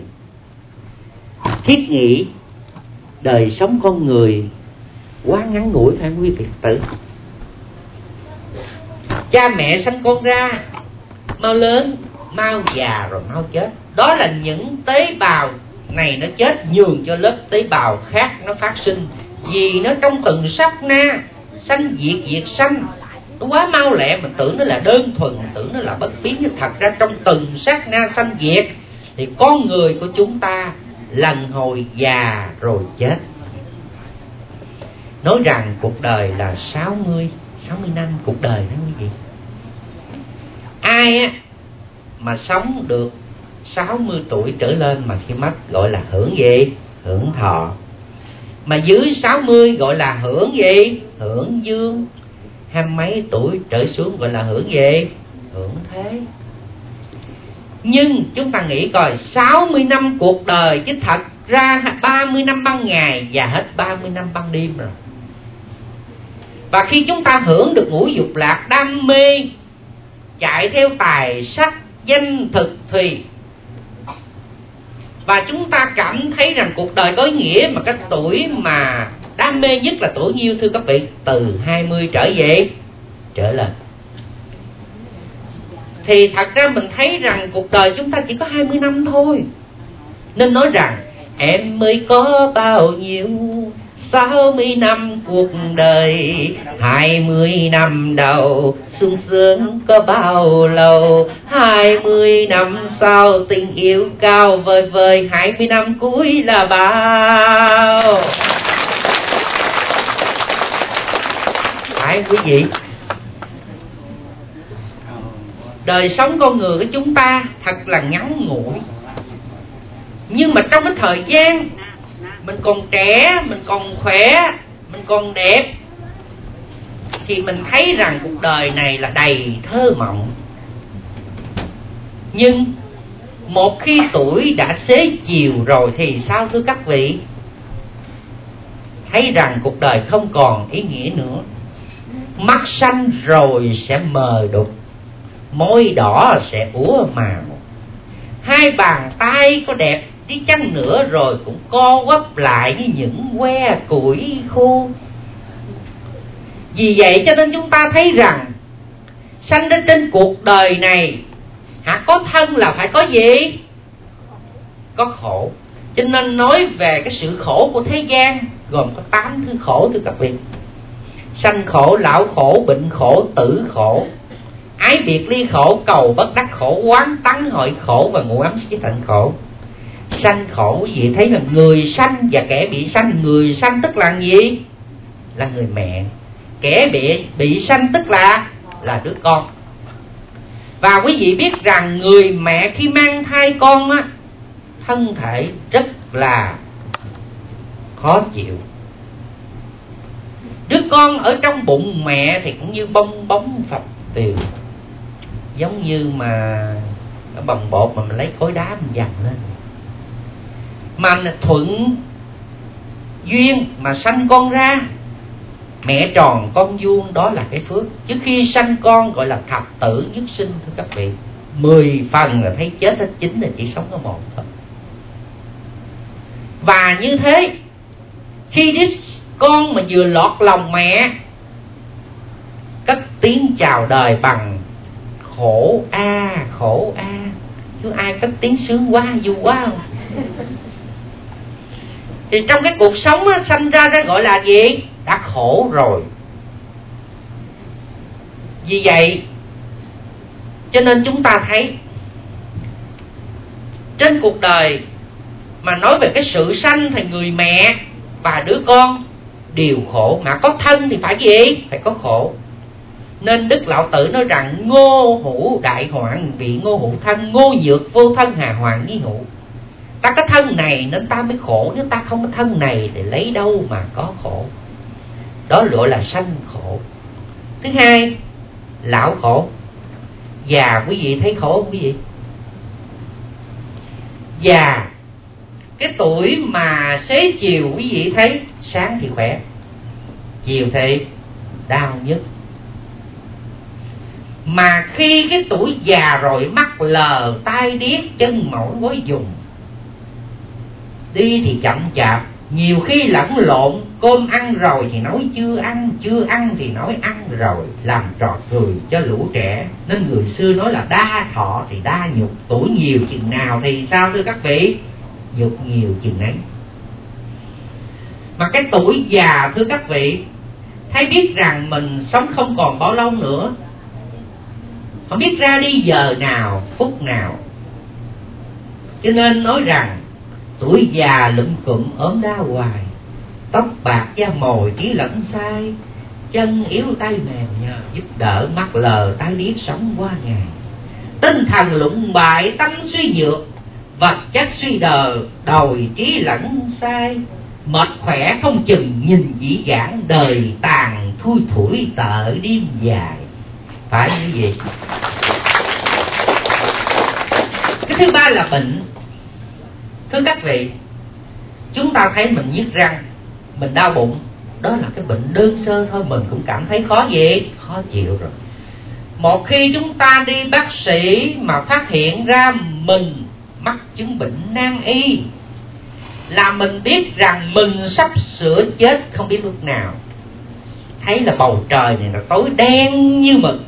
Thiết nghĩ, đời sống con người quá ngắn ngủi, phải quý vị tử? Cha mẹ sanh con ra, mau lớn, mau già rồi mau chết. Đó là những tế bào này nó chết nhường cho lớp tế bào khác nó phát sinh. Vì nó trong từng sát na, sanh diệt diệt sanh. Nó quá mau lẹ mình tưởng nó là đơn thuần mình tưởng nó là bất biến nhưng thật ra trong từng sát na sanh diệt, thì con người của chúng ta lần hồi già rồi chết. Nói rằng cuộc đời là 60 60 năm cuộc đời đó quý vị. Ai á mà sống được 60 tuổi trở lên mà khi mất gọi là hưởng gì? Hưởng thọ. Mà dưới 60 gọi là hưởng gì? Hưởng dương. Hai mấy tuổi trở xuống gọi là hưởng gì? Hưởng thế. Nhưng chúng ta nghĩ coi 60 năm cuộc đời chứ thật ra 30 năm ban ngày và hết 30 năm ban đêm rồi. Và khi chúng ta hưởng được ngũ dục lạc đam mê, chạy theo tài sắc, danh thực, thùy và chúng ta cảm thấy rằng cuộc đời có ý nghĩa mà cái tuổi mà đam mê nhất là tuổi nhiêu, thưa các vị? Từ 20 trở về, trở lên. Thì thật ra mình thấy rằng cuộc đời chúng ta chỉ có 20 năm thôi. Nên nói rằng, em mới có bao nhiêu? Sáu mươi năm cuộc đời, hai mươi năm đầu sung sướng có bao lâu? Hai mươi năm sau, tình yêu cao vời vời, hai mươi năm cuối là bao? Phải quý vị. Đời sống con người của chúng ta thật là ngắn ngủi. Nhưng mà trong cái thời gian, mình còn trẻ, mình còn khỏe, mình còn đẹp thì mình thấy rằng cuộc đời này là đầy thơ mộng, nhưng một khi tuổi đã xế chiều rồi thì sao thưa các vị? Thấy rằng cuộc đời không còn ý nghĩa nữa. Mắt xanh rồi sẽ mờ đục, môi đỏ sẽ úa màu. Hai bàn tay có đẹp đi chăng nữa rồi cũng co quắp lại như những que củi khô vì vậy cho nên chúng ta thấy rằng, sanh đến trên cuộc đời này, hả, có thân là phải có gì? Có khổ. Cho nên nói về cái sự khổ của thế gian, gồm có tám thứ khổ thưa các vị sanh khổ, lão khổ, bệnh khổ, tử khổ. Ái biệt ly khổ, cầu bất đắc khổ, quán tắng hội khổ và ngũ ấm sĩ tận khổ. Sanh khổ quý vị thấy là người sanh và kẻ bị sanh. Người sanh tức là gì? Là người mẹ kẻ bị bị sanh tức là là đứa con. Và quý vị biết rằng người mẹ khi mang thai con á, thân thể rất là khó chịu. Đứa con ở trong bụng mẹ thì cũng như bong bóng phập tiều giống như mà ở bột mà mình lấy khối đá mình dằn lên. Mà thuận duyên mà sanh con ra mẹ tròn con vuông đó là cái phước. Trước khi sanh con gọi là thập tử nhất sinh thưa các vị mười phần là thấy chết hết chín là chỉ sống có một thôi. Và như thế khi đứa con mà vừa lọt lòng mẹ cất tiếng chào đời bằng khổ a khổ a. Chứ ai cất tiếng sướng quá vui quá không? Thì trong cái cuộc sống á, sanh ra nó gọi là gì? Đã khổ rồi. Vì vậy, cho nên chúng ta thấy, trên cuộc đời mà nói về cái sự sanh thì người mẹ và đứa con, đều khổ. Mà có thân thì phải gì? Phải có khổ. Nên đức lão tử nói rằng, ngô hữu đại hoạn bị ngô hữu thân, ngô nhược vô thân hà hoàng nghi hữu. Ta có thân này nên ta mới khổ, nếu ta không có thân này thì lấy đâu mà có khổ? Đó gọi là sanh khổ. Thứ hai, lão khổ. Già, quý vị thấy khổ không quý vị? Già, cái tuổi mà xế chiều quý vị thấy, sáng thì khỏe, chiều thì đau nhất. Mà khi cái tuổi già rồi, mắt lờ, tai điếc, chân mỏi, gối dùng, đi thì chậm chạp, nhiều khi lẫn lộn cơm ăn rồi thì nói chưa ăn chưa ăn thì nói ăn rồi. Làm trò cười cho lũ trẻ. Nên người xưa nói là đa thọ thì đa nhục, tuổi nhiều chừng nào thì sao thưa các vị? Nhục nhiều chừng ấy. Mà cái tuổi già thưa các vị, thấy biết rằng mình sống không còn bao lâu nữa. Không biết ra đi giờ nào, phút nào. Cho nên nói rằng, tuổi già lụm cụm ốm đau hoài tóc bạc da mồi trí lẫn sai. Chân yếu tay mềm nhờ giúp đỡ mắt lờ tay điếc sống qua ngày. Tinh thần lụng bại, tâm suy nhược, vật chất suy đờ đòi trí lẫn sai. Mệt khỏe không chừng, nhìn dĩ dãn đời tàn, thui thủi tợ đêm dài. Phải như vậy. Cái thứ ba là bệnh. Thưa các vị, chúng ta thấy mình nhức răng mình đau bụng. Đó là cái bệnh đơn sơ thôi, mình cũng cảm thấy khó gì? Khó chịu rồi. Một khi chúng ta đi bác sĩ mà phát hiện ra mình mắc chứng bệnh nan y, là mình biết rằng mình sắp sửa chết không biết lúc nào. Thấy là bầu trời này là tối đen như mực.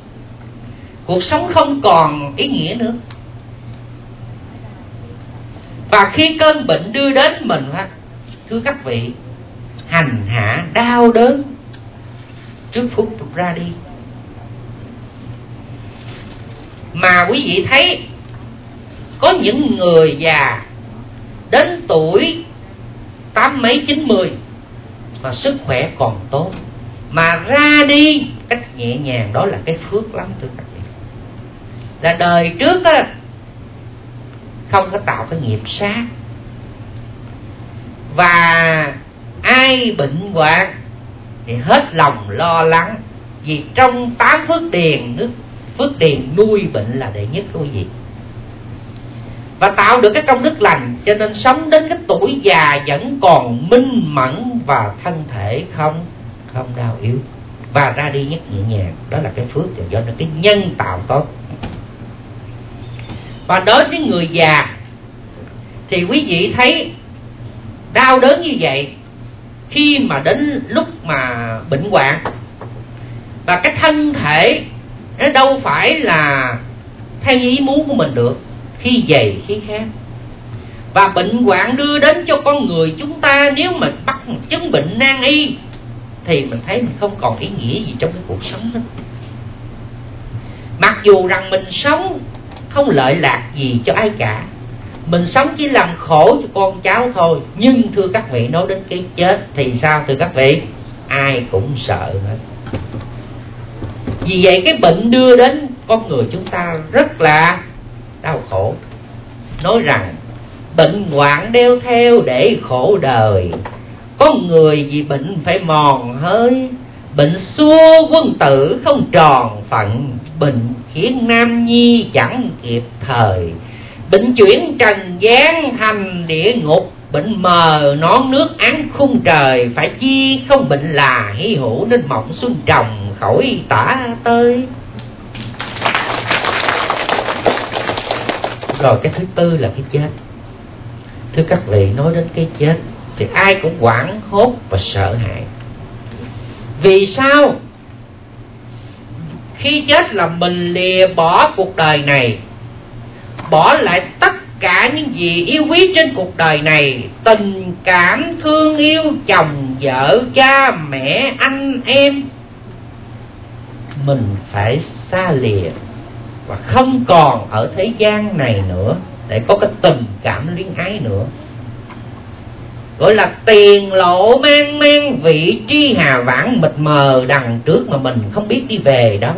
Cuộc sống không còn ý nghĩa nữa. Và khi cơn bệnh đưa đến mình á thưa các vị hành hạ đau đớn trước phút ra đi. Mà quý vị thấy, có những người già đến tuổi tám mấy, chín mươi mà sức khỏe còn tốt, mà ra đi cách nhẹ nhàng, đó là cái phước lắm, thưa các vị. Là đời trước á, không có tạo cái nghiệp sát. Và ai bệnh hoạn thì hết lòng lo lắng. Vì trong tám phước tiền, nước phước tiền nuôi bệnh là đệ nhất quý vị và tạo được cái công đức lành, cho nên sống đến cái tuổi già vẫn còn minh mẫn và thân thể không không đau yếu. Và ra đi nhất nhẹ nhàng, đó là cái phước, do nó cái nhân tạo tốt. Và đối với người già, thì quý vị thấy đau đớn như vậy khi mà đến lúc mà bệnh hoạn, và cái thân thể nó đâu phải là theo ý muốn của mình được, khi dày, khi khác và bệnh hoạn đưa đến cho con người chúng ta, nếu mà bắt chứng bệnh nan y, thì mình thấy mình không còn ý nghĩa gì trong cái cuộc sống hết mặc dù rằng mình sống không lợi lạc gì cho ai cả mình sống chỉ làm khổ cho con cháu thôi. Nhưng thưa các vị, nói đến cái chết thì sao thưa các vị? Ai cũng sợ hết. Vì vậy cái bệnh đưa đến con người chúng ta rất là đau khổ. Nói rằng, bệnh hoạn đeo theo để khổ đời. Có người vì bệnh phải mòn hơi, bệnh xua quân tử không tròn phận, bệnh khiến nam nhi chẳng kịp thời bệnh chuyển trần gian thành địa ngục, bệnh mờ nón nước án khung trời. Phải chi không bệnh là hy hữu nên mộng xuân trồng khỏi tả tơi. Rồi cái thứ tư là cái chết. Thưa các vị nói đến cái chết thì ai cũng quảng hốt và sợ hãi. Vì sao? Khi chết là mình lìa bỏ cuộc đời này bỏ lại tất cả những gì yêu quý trên cuộc đời này. Tình cảm thương yêu chồng vợ cha mẹ anh em. Mình phải xa lìa và không còn ở thế gian này nữa để có cái tình cảm liên ái nữa. Gọi là tiền lộ mang mang, vị tri hà vãng mịt mờ đằng trước mà mình không biết đi về đâu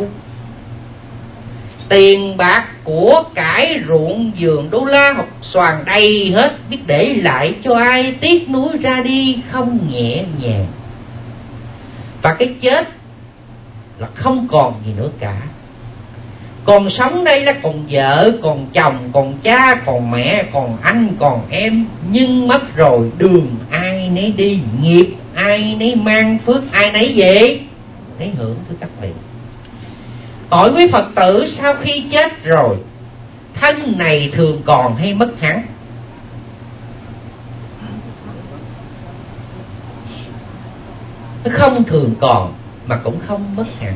tiền bạc của cải ruộng vườn đô la học xoàn đầy hết. Biết để lại cho ai, tiếc nuối ra đi, không nhẹ nhàng. Và cái chết là không còn gì nữa cả. Còn sống đây là còn vợ, còn chồng, còn cha, còn mẹ, còn anh, còn em. Nhưng mất rồi, đường ai nấy đi, nghiệp ai nấy mang, phước ai nấy về. Nấy hưởng thưa các vị tội quý phật tử sau khi chết rồi, thân này thường còn hay mất hẳn? Nó không thường còn, mà cũng không mất hẳn.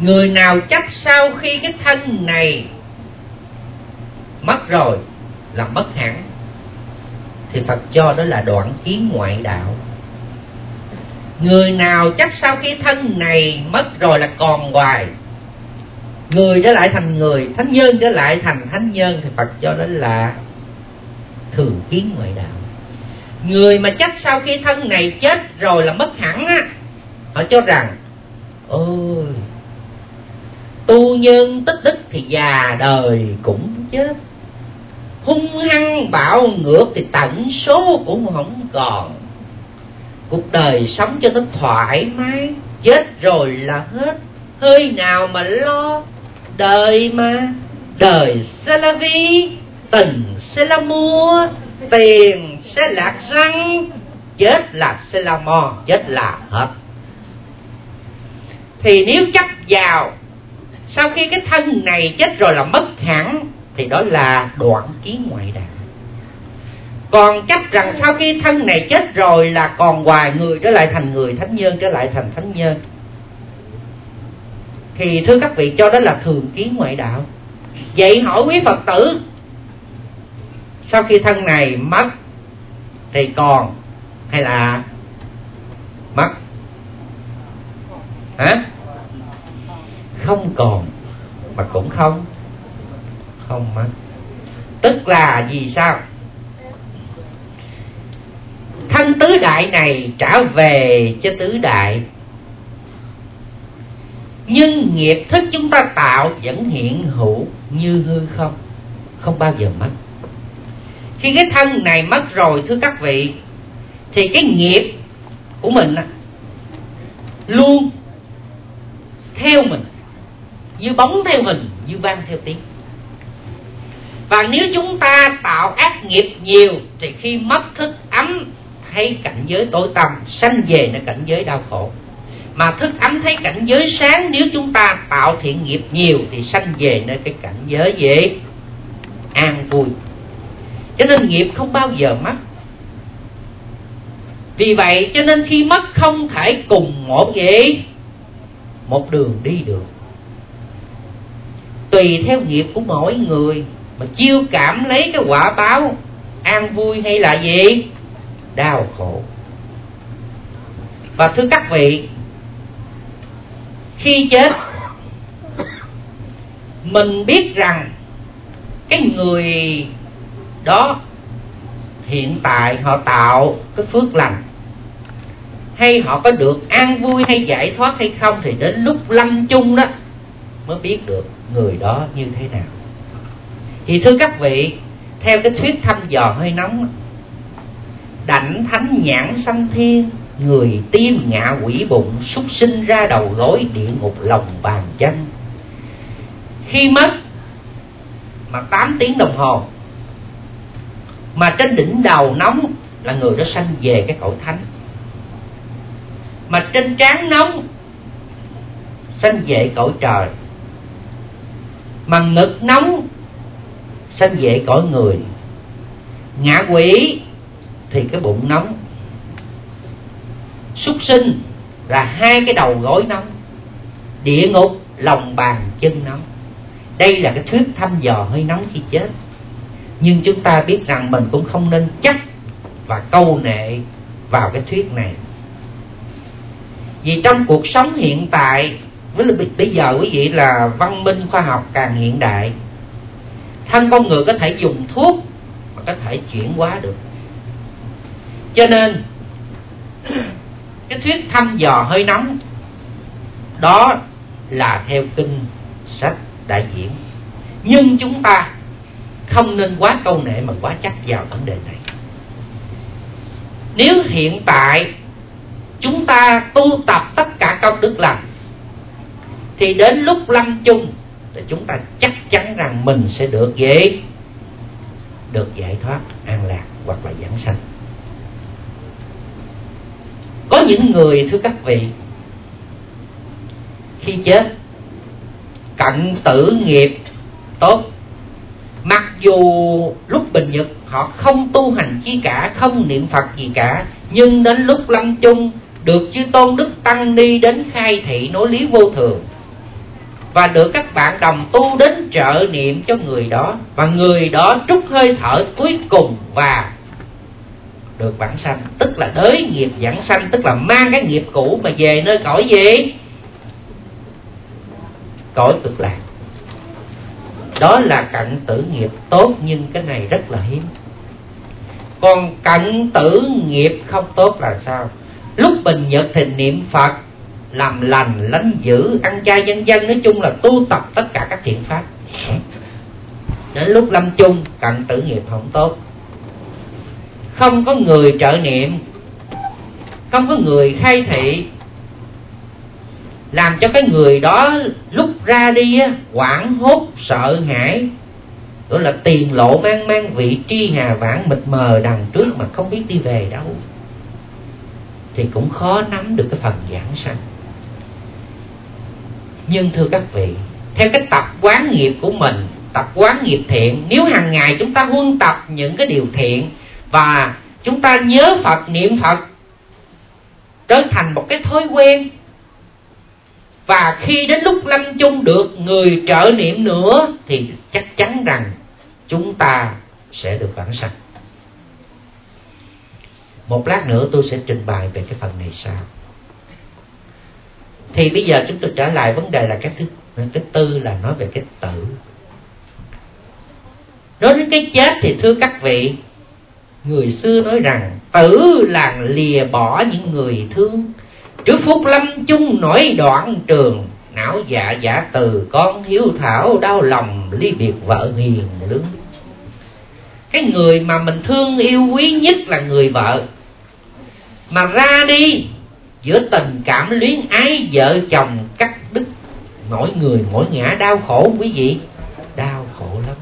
Người nào chấp sau khi cái thân này mất rồi là mất hẳn. Thì phật cho đó là đoạn kiến ngoại đạo. Người nào chấp sau khi thân này mất rồi là còn hoài người trở lại thành người, thánh nhân trở lại thành thánh nhân, thì phật cho đó là thường kiến ngoại đạo. Người mà chắc sau khi thân này chết rồi là mất hẳn á, họ cho rằng, ôi, tu nhân tích đức thì già đời cũng chết. Hung hăng bạo ngược thì tận số cũng không còn. Cuộc đời sống cho nó thoải mái, chết rồi là hết. Hơi nào mà lo đời mà. Đời sẽ là vi, tình sẽ là mua, tiền sẽ lạc răng, chết là sẽ là mò, chết là hết thì nếu chấp vào, sau khi cái thân này chết rồi là mất hẳn, thì đó là đoạn kiến ngoại đạo. Còn chấp rằng sau khi thân này chết rồi là còn hoài người trở lại thành người thánh nhân, trở lại thành thánh nhân thì thưa các vị, cho đó là thường kiến ngoại đạo. Vậy hỏi quý phật tử, sau khi thân này mất thì còn hay là mất? Hả? Không còn, mà cũng không không mất. Tức là gì sao? Thân tứ đại này trả về cho tứ đại nhưng nghiệp thức chúng ta tạo vẫn hiện hữu như hư không không bao giờ mất. Khi cái thân này mất rồi, thưa các vị, thì cái nghiệp của mình luôn theo mình, như bóng theo hình, như vang theo tiếng. Và nếu chúng ta tạo ác nghiệp nhiều, thì khi mất thức ấm, thấy cảnh giới tối tăm, sanh về nơi cảnh giới đau khổ mà thức ánh thấy cảnh giới sáng, nếu chúng ta tạo thiện nghiệp nhiều thì sanh về nơi cái cảnh giới gì an vui. Cho nên nghiệp không bao giờ mất. Vì vậy, cho nên khi mất không thể cùng một gì một đường đi được. Tùy theo nghiệp của mỗi người, mà chiêu cảm lấy cái quả báo, an vui hay là gì? Đau khổ. Và thưa các vị khi chết, mình biết rằng cái người đó hiện tại họ tạo cái phước lành. Hay họ có được an vui hay giải thoát hay không thì đến lúc lâm chung đó mới biết được người đó như thế nào. Thì thưa các vị, theo cái thuyết thăm dò hơi nóng, đảnh thánh nhãn sanh thiên người tiên ngạ quỷ bụng súc sinh ra đầu gối địa ngục lòng bàn chân. Khi mất, mà 8 tiếng đồng hồ, mà trên đỉnh đầu nóng là người đó sanh về cái cõi thánh. Mà trên trán nóng, sanh về cõi trời. Mà ngực nóng, sanh về cõi người. Ngạ quỷ thì cái bụng nóng súc sinh, là hai cái đầu gối nóng. Địa ngục, lòng bàn, chân nóng. Đây là cái thuyết thăm dò hơi nóng khi chết. Nhưng chúng ta biết rằng mình cũng không nên chắc và câu nệ vào cái thuyết này. Vì trong cuộc sống hiện tại, với bây giờ quý vị là văn minh khoa học càng hiện đại, thân con người có thể dùng thuốc mà có thể chuyển hóa được. Cho nên cái thuyết thăm dò hơi nóng, đó là theo kinh sách đại diễn. Nhưng chúng ta không nên quá câu nệ mà quá chắc vào vấn đề này. Nếu hiện tại chúng ta tu tập tất cả công đức lành, thì đến lúc lâm chung thì chúng ta chắc chắn rằng mình sẽ được gì được giải thoát an lạc hoặc là giảng sanh có những người, thưa các vị, khi chết, cận tử nghiệp tốt. Mặc dù lúc bình nhật, họ không tu hành chi cả, không niệm phật gì cả, nhưng đến lúc lâm chung, được chư tôn đức tăng ni đến khai thị nói lý vô thường. Và được các bạn đồng tu đến trợ niệm cho người đó, và người đó trút hơi thở cuối cùng và được bản sanh, tức là đới nghiệp vãng sanh, tức là mang cái nghiệp cũ mà về nơi cõi gì? Cõi cực lạc. Đó là cận tử nghiệp tốt nhưng cái này rất là hiếm. Còn cận tử nghiệp không tốt là sao? Lúc bình nhật thì niệm phật, làm lành, lánh dữ, ăn chay nhân dân, nói chung là tu tập tất cả các thiện pháp. Đến lúc lâm chung, cận tử nghiệp không tốt không có người trợ niệm. Không có người khai thị. Làm cho cái người đó lúc ra đi á, hoảng hốt, sợ hãi. Đó là tiền lộ mang mang vị tri hà vãng mịt mờ đằng trước mà không biết đi về đâu. Thì cũng khó nắm được cái phần giảng sanh. Nhưng thưa các vị, theo cái tập quán nghiệp của mình, tập quán nghiệp thiện, nếu hàng ngày chúng ta huân tập những cái điều thiện và chúng ta nhớ phật, niệm phật, trở thành một cái thói quen. Và khi đến lúc lâm chung được người trợ niệm nữa, thì chắc chắn rằng chúng ta sẽ được vãng sanh. Một lát nữa tôi sẽ trình bày về cái phần này sau. Thì bây giờ chúng tôi trở lại vấn đề là cái thứ, cái tư là nói về cái tử. Nói đến cái chết thì thưa các vị người xưa nói rằng, tử làng lìa bỏ những người thương. Trước phút lâm chung nổi đoạn trường, não dạ giả từ con hiếu thảo đau lòng ly biệt vợ hiền lương cái người mà mình thương yêu quý nhất là người vợ. Mà ra đi, giữa tình cảm luyến ái vợ chồng cắt đứt, mỗi người mỗi ngã đau khổ, quý vị, đau khổ lắm.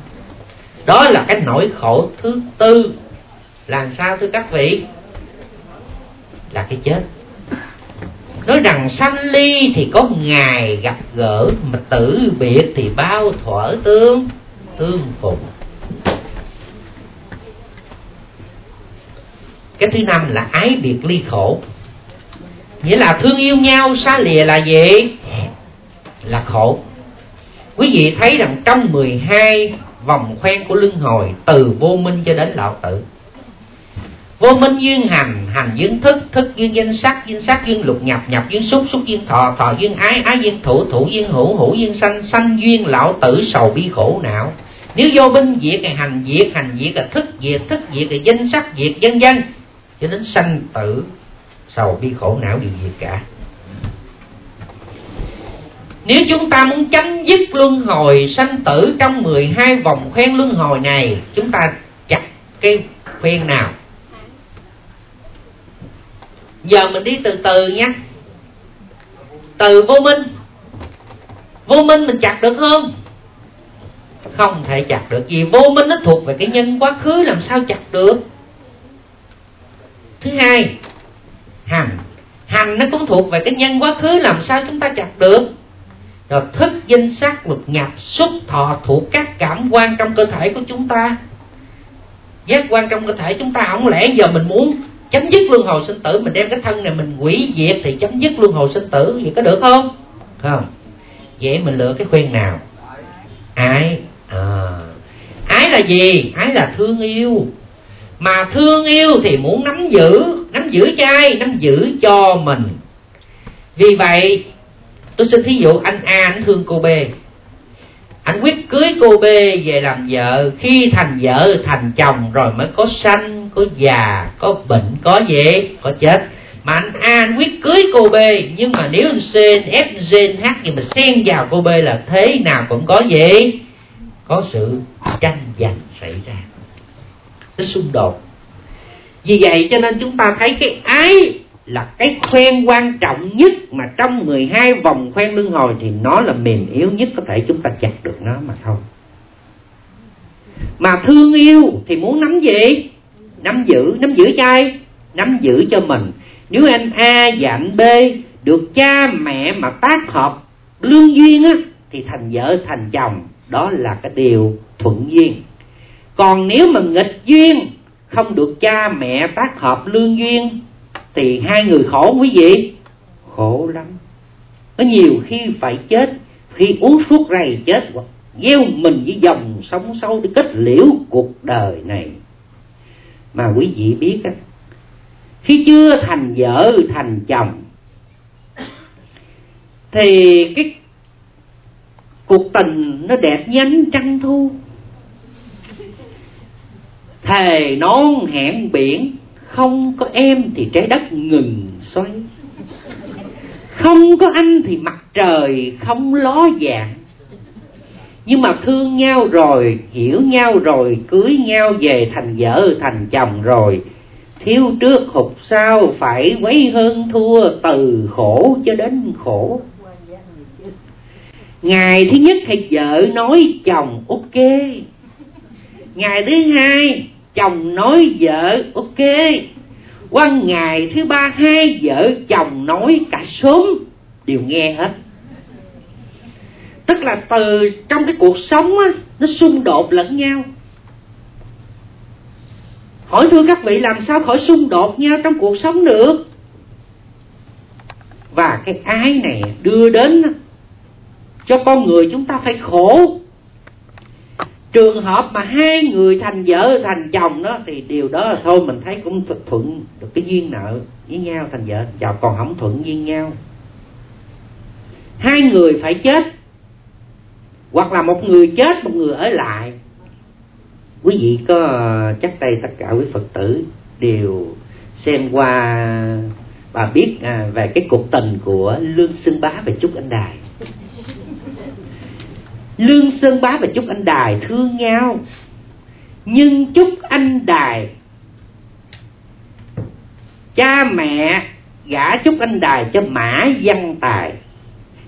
Đó là cái nỗi khổ thứ tư làm sao thưa các vị? Là cái chết. Nói rằng sanh ly thì có ngày gặp gỡ, mà tử biệt thì bao thuở tương tương phụng. Cái thứ năm là ái biệt ly khổ. Nghĩa là thương yêu nhau xa lìa là gì? Là khổ. Quý vị thấy rằng trong 12 vòng khoen của luân hồi, từ vô minh cho đến lão tử vô minh duyên hành hành duyên thức thức duyên danh sắc danh sắc duyên lục nhập nhập duyên xúc xúc duyên thọ thọ duyên ái ái duyên thủ thủ duyên hữu hữu duyên sanh sanh duyên lão tử, sầu bi khổ não. Nếu vô minh, diệt thì hành, diệt hành diệt là thức, diệt thức diệt là danh sắc, diệt dân dân. Cho đến sanh tử, sầu bi khổ não đều diệt cả. Nếu chúng ta muốn chấm dứt luân hồi sanh tử trong 12 vòng khoen luân hồi này, chúng ta chặt cái khoen nào? Giờ mình đi từ từ nha. Từ vô minh. Vô minh mình chặt được không? Không thể chặt được, vì vô minh nó thuộc về cái nhân quá khứ, làm sao chặt được? Thứ hai, hành. Hành nó cũng thuộc về cái nhân quá khứ, làm sao chúng ta chặt được? Rồi thức, danh sắc, luật nhập, xúc, thọ thuộc các cảm quan trong cơ thể của chúng ta. Giác quan trong cơ thể chúng ta không lẽ giờ mình muốn chấm dứt luân hồi sinh tử, mình đem cái thân này mình hủy diệt thì chấm dứt luân hồi sinh tử, vậy có được không? Không. Vậy mình lựa cái khuyên nào? Ái à. ái là gì? Ái là thương yêu. Mà thương yêu thì muốn nắm giữ nắm giữ trai nắm giữ cho mình. Vì vậy, tôi xin thí dụ anh a, anh thương cô b. Anh quyết cưới cô b về làm vợ. Khi thành vợ, thành chồng rồi mới có sanh có già, có bệnh, có gì có chết. Mà anh a, anh quyết cưới cô b, nhưng mà nếu anh c f g h thì mà xen vào cô b là thế nào cũng có gì? Có sự tranh giành xảy ra. Cái xung đột. Vì vậy cho nên chúng ta thấy cái ái là cái khoen quan trọng nhất mà trong 12 vòng khoen luân hồi thì nó là mềm yếu nhất có thể chúng ta chặt được nó mà thôi. Mà thương yêu thì muốn nắm gì? Nắm giữ nắm giữ cho ai nắm giữ cho mình. Nếu anh a và anh b, được cha mẹ mà tác hợp lương duyên á, thì thành vợ, thành chồng. Đó là cái điều thuận duyên. Còn nếu mà nghịch duyên, không được cha mẹ tác hợp lương duyên, thì hai người khổ quý vị? Khổ lắm. Có nhiều khi phải chết, khi uống thuốc rầy chết hoặc gieo mình với dòng sống sâu để kết liễu cuộc đời này mà quý vị biết á, khi chưa thành vợ, thành chồng, thì cái cuộc tình nó đẹp như ánh trăng thu. Thề non hẹn biển, không có em thì trái đất ngừng xoay. Không có anh thì mặt trời không ló dạng nhưng mà thương nhau rồi, hiểu nhau rồi, cưới nhau về thành vợ, thành chồng rồi. Thiếu trước hụt sau phải quấy hơn thua, từ khổ cho đến khổ. Ngày thứ nhất thì vợ nói chồng ok. Ngày thứ hai, chồng nói vợ ok. Qua ngày thứ ba, hai vợ chồng nói cả sớm. Đều nghe hết tức là từ trong cái cuộc sống á, nó xung đột lẫn nhau. Hỏi thưa các vị, làm sao khỏi xung đột nhau trong cuộc sống được? Và cái ái này đưa đến cho con người chúng ta phải khổ. Trường hợp mà hai người thành vợ, thành chồng đó, thì điều đó là thôi, mình thấy cũng thuận được cái duyên nợ với nhau, thành vợ, chồng còn không thuận duyên nhau. Hai người phải chết hoặc là một người chết một người ở lại. Quý vị có chắc tay tất cả quý phật tử đều xem qua bà biết à, về cái cuộc tình của lương xưng bá và trúc anh đài. Lương sơn bá và trúc anh đài thương nhau nhưng trúc anh đài cha mẹ gả trúc anh đài cho mã văn tài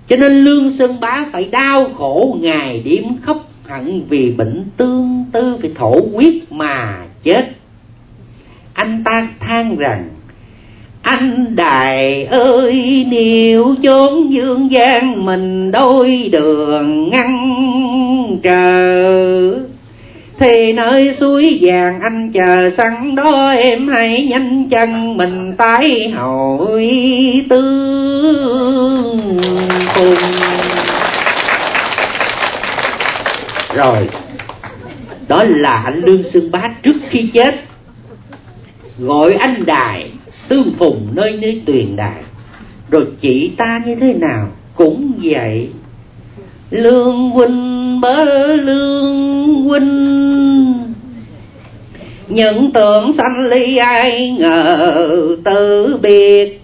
cho nên lương sơn bá phải đau khổ ngày đêm khóc hận vì bệnh tương tư phải thổ huyết mà chết. Anh ta than rằng, anh đài ơi, nếu chốn dương gian mình đôi đường ngăn chờ thì nơi suối vàng anh chờ sẵn đó em hãy nhanh chân mình tái hội tương cùng. Rồi, đó là anh lương sương bá trước khi chết. Gọi anh đài tương phùng nơi nơi tuyền đài. Rồi chỉ ta như thế nào cũng vậy. Lương huynh bớ lương huynh. Những tưởng sanh ly ai ngờ tử biệt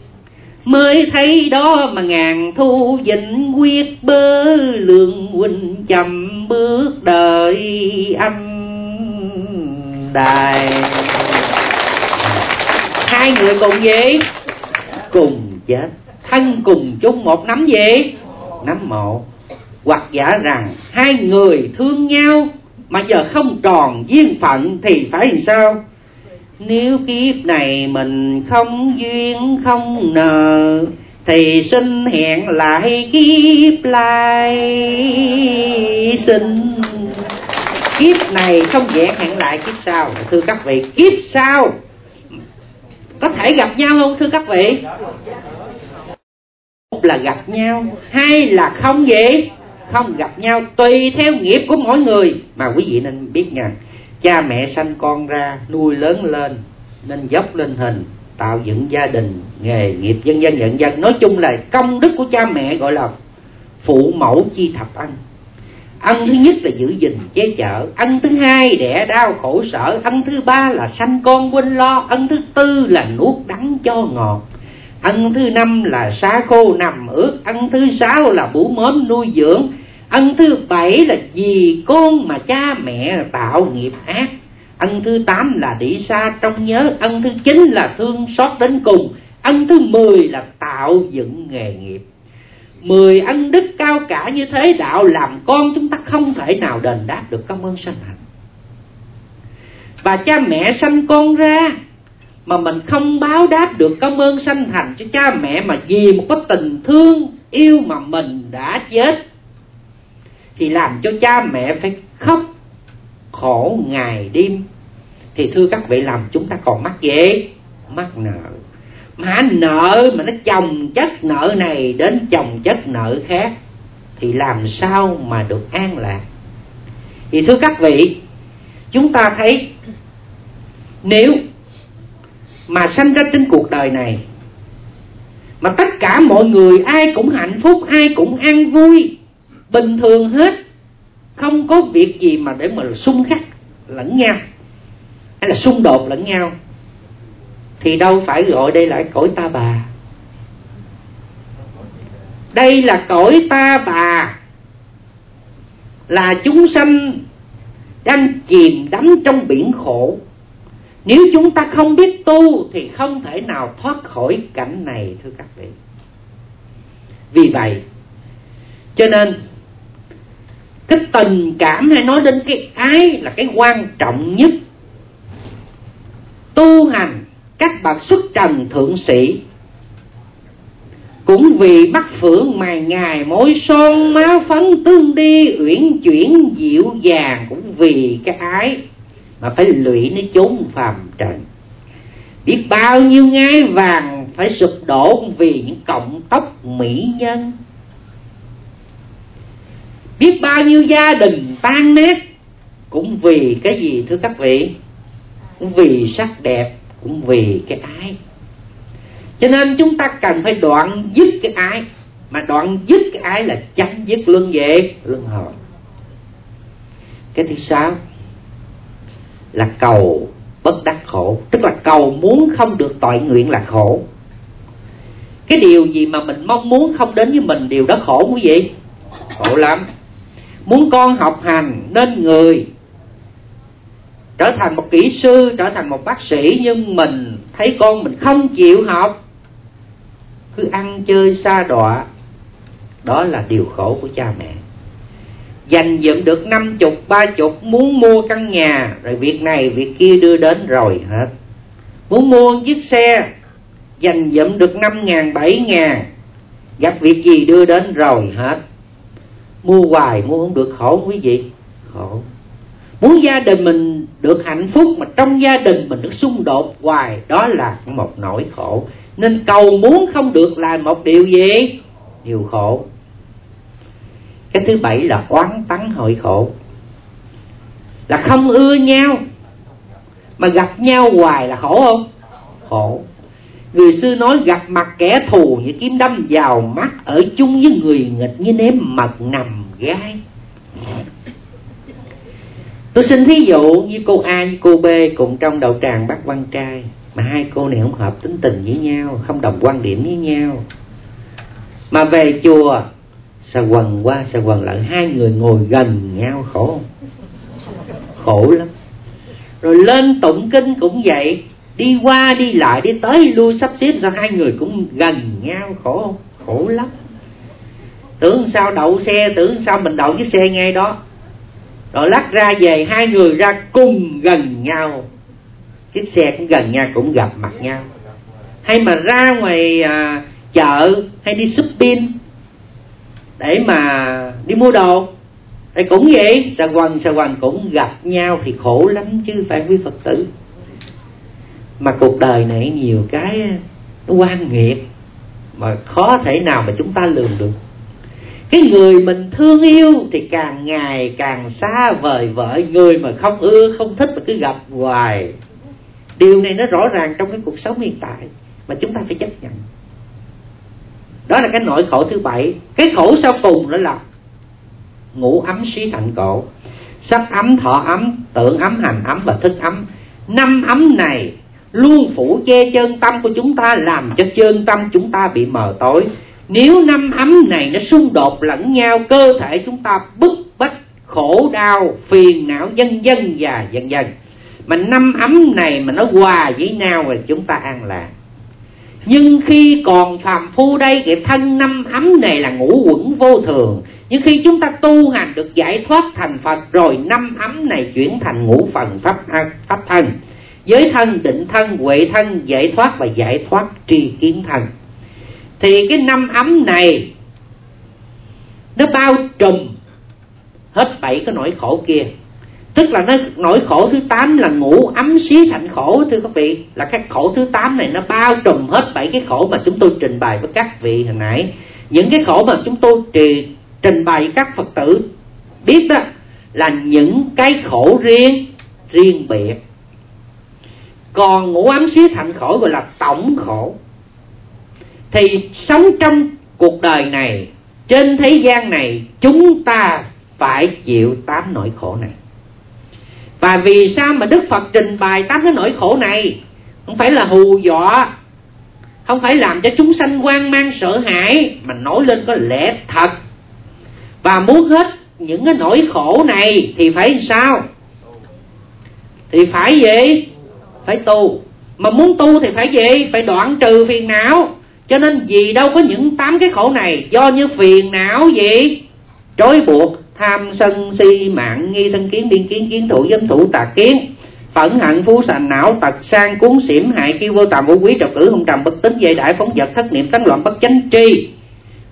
mới thấy đó mà ngàn thu vĩnh quyết bớ lương huynh chậm bước đời âm đài. Hai người cùng gì cùng chết. Thân cùng chung một nắm gì nắm một. Hoặc giả rằng hai người thương nhau mà giờ không tròn duyên phận thì phải làm sao nếu kiếp này mình không duyên, không nợ, thì xin hẹn lại kiếp lại xin. Kiếp này không dễ hẹn lại, kiếp sau. Thưa các vị, kiếp sau. Có thể gặp nhau không, thưa các vị? Một là gặp nhau, hai là không vậy? Không gặp nhau, tùy theo nghiệp của mỗi người. Mà quý vị nên biết nha cha mẹ sanh con ra, nuôi lớn lên, nên dốc lên hình, tạo dựng gia đình, nghề nghiệp dân dân dân dân nói chung là công đức của cha mẹ gọi là phụ mẫu chi thập ân ân thứ nhất là giữ gìn, che chở. Ân thứ hai, đẻ đau khổ sở. Ân thứ ba là sanh con quên lo. Ân thứ tư là nuốt đắng cho ngọt. Ân thứ năm là xá khô nằm ướt. Ân thứ sáu là bú mớm nuôi dưỡng ân thứ bảy là vì con mà cha mẹ tạo nghiệp ác. Ân thứ tám là để xa trong nhớ. Ân thứ chín là thương xót đến cùng. Ân thứ mười là tạo dựng nghề nghiệp. Mười ân đức cao cả như thế đạo làm con chúng ta không thể nào đền đáp được công ơn sanh hạnh. Và cha mẹ sanh con ra mà mình không báo đáp được công ơn sanh thành cho cha mẹ mà vì một cái tình thương yêu mà mình đã chết thì làm cho cha mẹ phải khóc khổ ngày đêm. Thì thưa các vị, làm chúng ta còn mắc gì? Mắc nợ. Mà nợ mà nó chồng chất nợ này đến chồng chất nợ khác, thì làm sao mà được an lạc? Thì thưa các vị, chúng ta thấy nếu mà sanh ra trên cuộc đời này, mà tất cả mọi người ai cũng hạnh phúc, ai cũng an vui bình thường hết. Không có việc gì mà để mà xung khắc lẫn nhau, hay là xung đột lẫn nhau. Thì đâu phải gọi đây là cõi ta bà. Đây là cõi ta bà. Là chúng sanh đang chìm đắm trong biển khổ. Nếu chúng ta không biết tu thì không thể nào thoát khỏi cảnh này, thưa các vị. Vì vậy, cho nên cái tình cảm hay nói đến cái ái là cái quan trọng nhất. Tu hành, các bậc xuất trần thượng sĩ, cũng vì bắt phượng mài ngài mối son máu phấn tương đi, uyển chuyển dịu dàng cũng vì cái ái mà phải lụy nó chốn phàm trần. Biết bao nhiêu ngai vàng phải sụp đổ vì những cộng tóc mỹ nhân biết bao nhiêu gia đình tan nát, cũng vì cái gì, thưa các vị? Cũng vì sắc đẹp, cũng vì cái ái. Cho nên chúng ta cần phải đoạn dứt cái ái. Mà đoạn dứt cái ái là chấm dứt luân về, luân hồi. Cái thứ sáu là cầu bất đắc khổ. Tức là cầu muốn không được tội nguyện là khổ. Cái điều gì mà mình mong muốn không đến với mình, điều đó khổ quý vị? Khổ lắm muốn con học hành nên người. Trở thành một kỹ sư, trở thành một bác sĩ, nhưng mình thấy con mình không chịu học. Cứ ăn chơi xa đọa. Đó là điều khổ của cha mẹ. Dành dựng được năm chục, ba chục, muốn mua căn nhà. Rồi việc này, việc kia đưa đến rồi hết. Muốn mua chiếc xe dành dụm được năm ngàn, bảy ngàn. Gặp việc gì đưa đến rồi hết mua hoài, mua không được, khổ quý vị. Khổ. Muốn gia đình mình được hạnh phúc mà trong gia đình mình được xung đột hoài, đó là một nỗi khổ. Nên cầu muốn không được là một điều gì? Điều khổ. Cái thứ bảy là oán tắng hội khổ. Là không ưa nhau, mà gặp nhau hoài là khổ không? Khổ người xưa nói gặp mặt kẻ thù như kiếm đâm vào mắt ở chung với người nghịch như nếm mật nằm gai. Tôi xin thí dụ như cô A với cô B cùng trong đầu tràng bác quan trai, mà hai cô này không hợp tính tình với nhau, không đồng quan điểm với nhau. Mà về chùa, sao quần qua, sao quần lại hai người ngồi gần nhau khổ? Khổ lắm. Rồi lên tụng kinh cũng vậy đi qua đi lại đi tới lui sắp xếp sao hai người cũng gần nhau khổ không khổ lắm. Tưởng sao đậu xe tưởng sao mình đậu cái xe ngay đó. Rồi lắc ra về hai người ra cùng gần nhau. Chiếc xe cũng gần nhau cũng gặp mặt nhau. Hay mà ra ngoài à, chợ hay đi shopping để mà đi mua đồ. Thì cũng vậy xà quần xà quần cũng gặp nhau thì khổ lắm chứ phải quý phật tử? Mà cuộc đời này nhiều cái nó quan nghiệp mà khó thể nào mà chúng ta lường được. Cái người mình thương yêu thì càng ngày càng xa vời vợi, người mà không ưa, không thích mà cứ gặp hoài. Điều này nó rõ ràng trong cái cuộc sống hiện tại mà chúng ta phải chấp nhận. Đó là cái nỗi khổ thứ bảy. Cái khổ sau cùng đó là ngủ ấm xí thành cổ. Sắc ấm, thọ ấm, tưởng ấm, hành ấm và thức ấm. Năm ấm này luôn phủ che chân tâm của chúng ta làm cho chân tâm chúng ta bị mờ tối. Nếu năm ấm này nó xung đột lẫn nhau, cơ thể chúng ta bức bách, khổ đau, phiền não dân dân và dân dân mà năm ấm này mà nó hòa với nhau rồi chúng ta an lạc. Nhưng khi còn phàm phu đây, cái thân năm ấm này là ngũ quẩn vô thường. Nhưng khi chúng ta tu hành được giải thoát thành phật, rồi năm ấm này chuyển thành ngũ phần pháp pháp thân giới thân định thân huệ thân giải thoát và giải thoát tri kiến thân. Thì cái năm ấm này nó bao trùm hết bảy cái nỗi khổ kia. Tức là nó nỗi khổ thứ tám là ngủ ấm xí thành khổ thưa các vị. Là cái khổ thứ tám này nó bao trùm hết bảy cái khổ mà chúng tôi trình bày với các vị hồi nãy. Những cái khổ mà chúng tôi trì, trình bày các phật tử biết đó là những cái khổ riêng riêng biệt còn ngủ ám xí thành khổ gọi là tổng khổ. Thì sống trong cuộc đời này, trên thế gian này, chúng ta phải chịu tám nỗi khổ này. Và vì sao mà đức phật trình bày tám cái nỗi khổ này? Không phải là hù dọa, không phải làm cho chúng sanh hoang mang sợ hãi, mà nói lên có lẽ thật. Và muốn hết những cái nỗi khổ này thì phải sao? Thì phải gì? Phải tu. Mà muốn tu thì phải gì? Phải đoạn trừ phiền não. Cho nên vì đâu có những tám cái khổ này, do như phiền não gì trói buộc tham sân si mạng, nghi thân kiến biên kiến kiến thủ, dâm thủ, tà kiến. Phẫn hận, phú sành não, tật, sang, cuốn xỉm hại kêu vô tàm vũ, quý trọc cử, hung trầm, bất tính dây đại phóng vật, thất niệm tấn loạn, bất chánh, tri.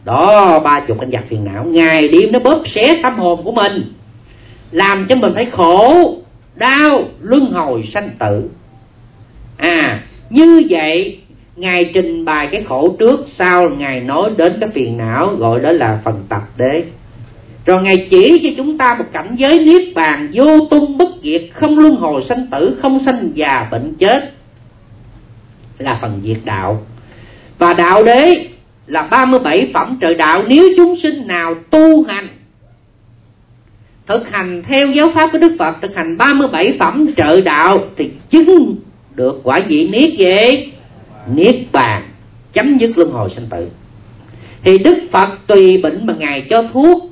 Đó, ba chục anh giặc phiền não. Ngày đêm nó bóp xé tâm hồn của mình, làm cho mình phải khổ, đau, luân hồi, sanh tử à như vậy, ngài trình bày cái khổ trước sau ngài nói đến cái phiền não, gọi đó là phần tập đế. Rồi ngài chỉ cho chúng ta một cảnh giới niết bàn vô tung bất diệt, không luân hồi sanh tử, không sanh già bệnh chết, là phần diệt đạo. Và đạo đế là 37 phẩm trợ đạo, nếu chúng sinh nào tu hành, thực hành theo giáo pháp của Đức Phật, thực hành 37 phẩm trợ đạo, thì chứng được, quả vị niết gì niết bàn, chấm dứt luân hồi sanh tử. Thì Đức Phật tùy bệnh mà ngài cho thuốc.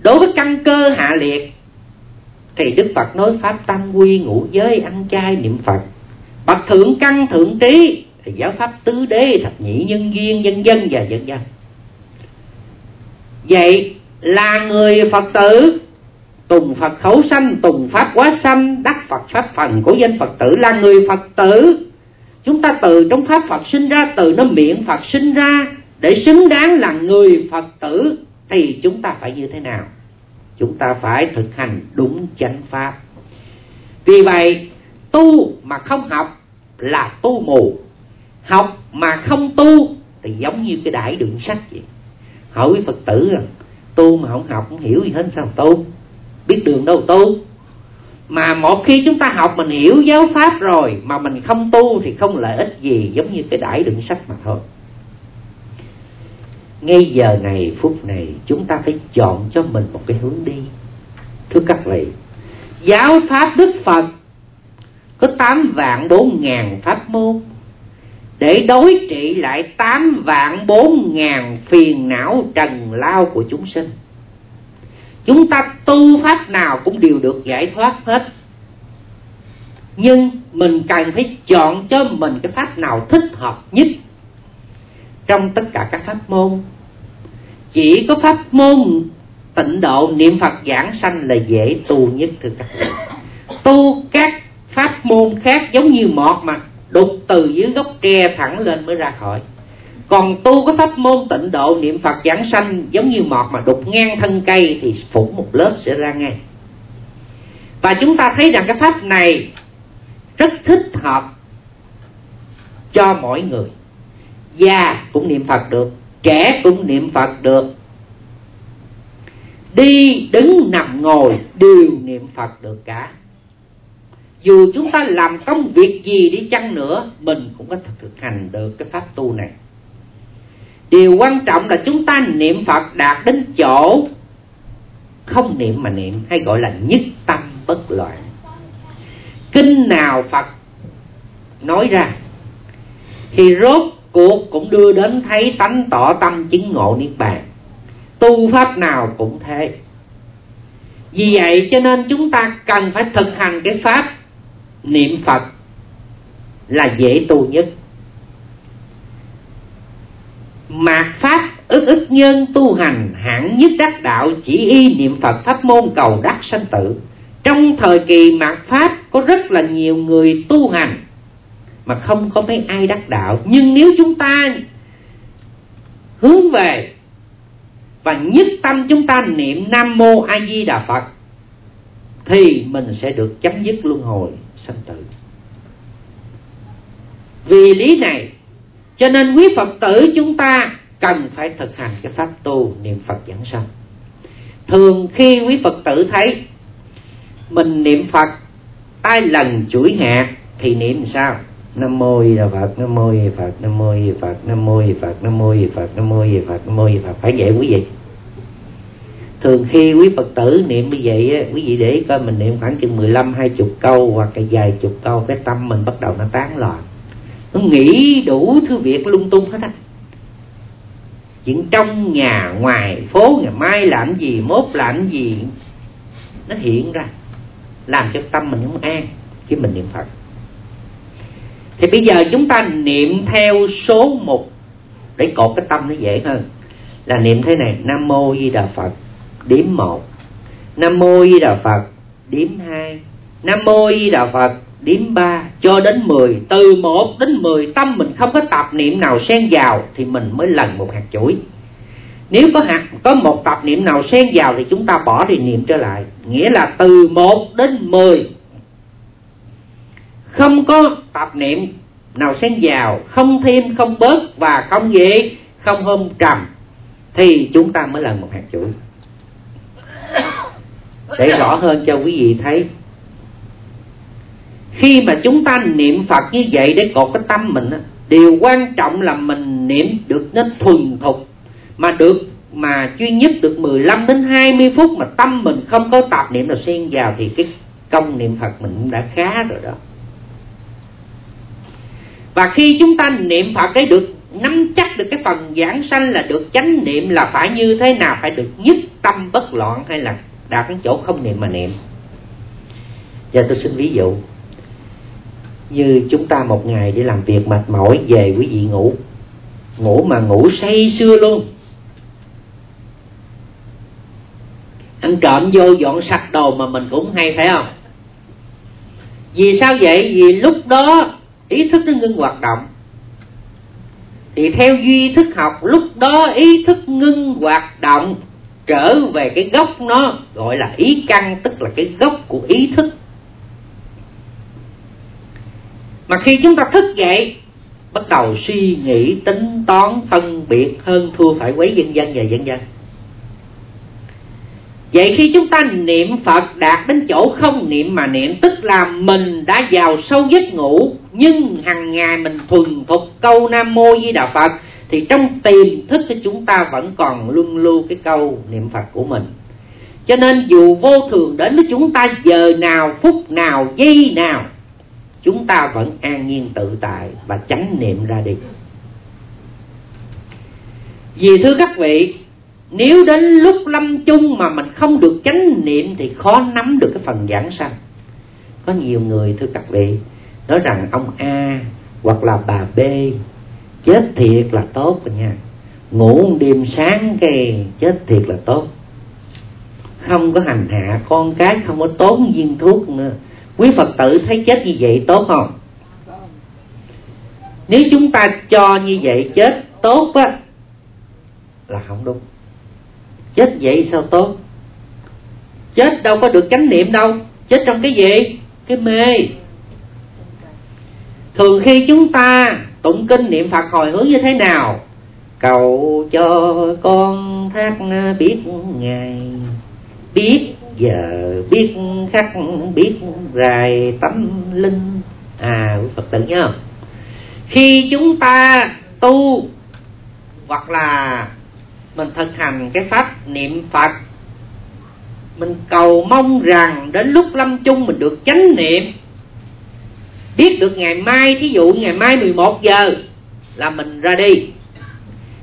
Đối với căn cơ hạ liệt, thì Đức Phật nói pháp tam quy ngũ giới ăn chay niệm Phật. Bậc thượng căn thượng trí, thì giáo pháp tứ đế, thập nhị nhân duyên nhân dân và dân dân vậy là người phật tử tùng phật khẩu sanh, tùng pháp quá sanh, đắc phật pháp phần của danh phật tử là người phật tử. Chúng ta từ trong pháp phật sinh ra, từ nó miệng phật sinh ra, để xứng đáng là người phật tử, thì chúng ta phải như thế nào? Chúng ta phải thực hành đúng chánh pháp. Vì vậy, tu mà không học là tu mù. Học mà không tu thì giống như cái đại đường sách vậy. Hỏi phật tử rằng tu mà không học không hiểu gì hết sao tu? Biết đường đâu tu. Mà một khi chúng ta học mình hiểu giáo pháp rồi, mà mình không tu thì không lợi ích gì giống như cái đại đựng sách mà thôi. Ngay giờ này, phút này, chúng ta phải chọn cho mình một cái hướng đi. Thưa các vị, giáo pháp đức phật có tám vạn bốn ngàn pháp môn. Để đối trị lại tám vạn bốn ngàn phiền não trần lao của chúng sinh chúng ta tu pháp nào cũng đều được giải thoát hết. Nhưng mình cần phải chọn cho mình cái pháp nào thích hợp nhất. Trong tất cả các pháp môn, chỉ có pháp môn tịnh độ niệm phật giảng sanh là dễ tu nhất thưa các bạn tu các pháp môn khác giống như mọt mà đục từ dưới gốc tre thẳng lên mới ra khỏi còn tu cái pháp môn tịnh độ, niệm phật giảng sanh, giống như mọt mà đục ngang thân cây thì phủ một lớp sẽ ra ngay. Và chúng ta thấy rằng cái pháp này rất thích hợp cho mỗi người. Già cũng niệm phật được, trẻ cũng niệm phật được. Đi, đứng, nằm, ngồi đều niệm phật được cả. Dù chúng ta làm công việc gì đi chăng nữa, mình cũng có thực hành được cái pháp tu này điều quan trọng là chúng ta niệm phật đạt đến chỗ không niệm mà niệm, hay gọi là nhất tâm bất loạn. Kinh nào phật nói ra, thì rốt cuộc cũng đưa đến thấy tánh tỏ tâm chứng ngộ niết bàn. Tu pháp nào cũng thế. Vì vậy cho nên chúng ta cần phải thực hành cái pháp niệm phật là dễ tu nhất mạt pháp ức ức nhân tu hành hạng nhất đắc đạo chỉ y niệm phật pháp môn cầu đắc sanh tử. Trong thời kỳ mạt pháp, có rất là nhiều người tu hành mà không có mấy ai đắc đạo. Nhưng nếu chúng ta hướng về và nhất tâm chúng ta niệm nam mô a di đà phật, thì mình sẽ được chấm dứt luân hồi sanh tử. Vì lý này cho nên quý phật tử chúng ta cần phải thực hành cái pháp tu niệm phật dẫn sanh. Thường khi quý phật tử thấy mình niệm phật tay lần chuỗi hạt thì niệm sao? Nam mô di đà phật nam mô di phật nam mô di phật nam mô di phật nam mô di phật nam mô di phật nam mô di phật. Phải vậy quý vị. Thường khi quý phật tử niệm như vậy á, quý vị để coi mình niệm khoảng chừng 15 20 câu hoặc là vài chục câu cái tâm mình bắt đầu nó tán loạn nó nghĩ đủ thứ việc lung tung hết á. Chuyện trong nhà, ngoài phố, ngày mai làm gì, mốt làm gì, nó hiện ra, làm cho tâm mình không an, khi mình niệm phật. Thì bây giờ chúng ta niệm theo số một, để cột cái tâm nó dễ hơn, là niệm thế này, nam mô di đà phật, điểm một. Nam mô di đà phật, điểm hai. Nam mô di đà phật điểm ba, cho đến mười, từ một đến mười, tâm mình không có tạp niệm nào xen vào thì mình mới lần một hạt chuỗi nếu có hạt, có một tạp niệm nào xen vào thì chúng ta bỏ đi niệm trở lại. Nghĩa là từ một đến mười. Không có tạp niệm nào xen vào, không thêm, không bớt và không gì không hôm trầm thì chúng ta mới lần một hạt chuỗi để rõ hơn cho quý vị thấy khi mà chúng ta niệm phật như vậy để cột cái tâm mình á, điều quan trọng là mình niệm được nên thuần thục. Mà được, mà duy nhất được 15 đến 20 phút mà tâm mình không có tạp niệm nào xen vào thì cái công niệm Phật mình cũng đã khá rồi đó. Và khi chúng ta niệm Phật cái được, nắm chắc được cái phần giảng sanh là được chánh niệm là phải như thế nào, phải được nhất tâm bất loạn hay là đạt đến chỗ không niệm mà niệm. Giờ tôi xin ví dụ như chúng ta một ngày đi làm việc mệt mỏi về quý vị ngủ. Ngủ mà ngủ say sưa luôn. Ăn trộm vô dọn sạch đồ mà mình cũng hay, phải không? Vì sao vậy? Vì lúc đó ý thức nó ngưng hoạt động. Thì theo duy thức học, lúc đó ý thức ngưng hoạt động trở về cái gốc nó, gọi là ý căn, tức là cái gốc của ý thức mà khi chúng ta thức dậy, bắt đầu suy nghĩ, tính toán, phân biệt, hơn thua phải quấy dân dân và dân dân vậy khi chúng ta niệm phật, đạt đến chỗ không niệm mà niệm, tức là mình đã vào sâu giấc ngủ, nhưng hàng ngày mình thuần thục câu nam mô di đà phật, thì trong tiềm thức của chúng ta vẫn còn luân lưu cái câu niệm phật của mình. Cho nên dù vô thường đến với chúng ta giờ nào, phút nào, giây nào chúng ta vẫn an nhiên tự tại và chánh niệm ra đi. Vì thưa các vị, nếu đến lúc lâm chung mà mình không được chánh niệm thì khó nắm được cái phần giảng sanh. Có nhiều người, thưa các vị, nói rằng ông a hoặc là bà b, chết thiệt là tốt rồi nha. Ngủ đêm sáng cái chết thiệt là tốt. Không có hành hạ con cái, không có tốn viên thuốc nữa quý phật tử thấy chết như vậy tốt không? Nếu chúng ta cho như vậy chết tốt á, là không đúng. Chết vậy sao tốt? Chết đâu có được chánh niệm đâu. Chết trong cái gì? Cái mê. Thường khi chúng ta tụng kinh niệm phật hồi hướng như thế nào? Cầu cho con thác biết ngày biết giờ biết khắc, biết rài tâm linh à của phật tử nhớ khi chúng ta tu, hoặc là mình thực hành cái pháp niệm phật, mình cầu mong rằng đến lúc lâm chung mình được chánh niệm. Biết được ngày mai, thí dụ ngày mai 11 giờ là mình ra đi,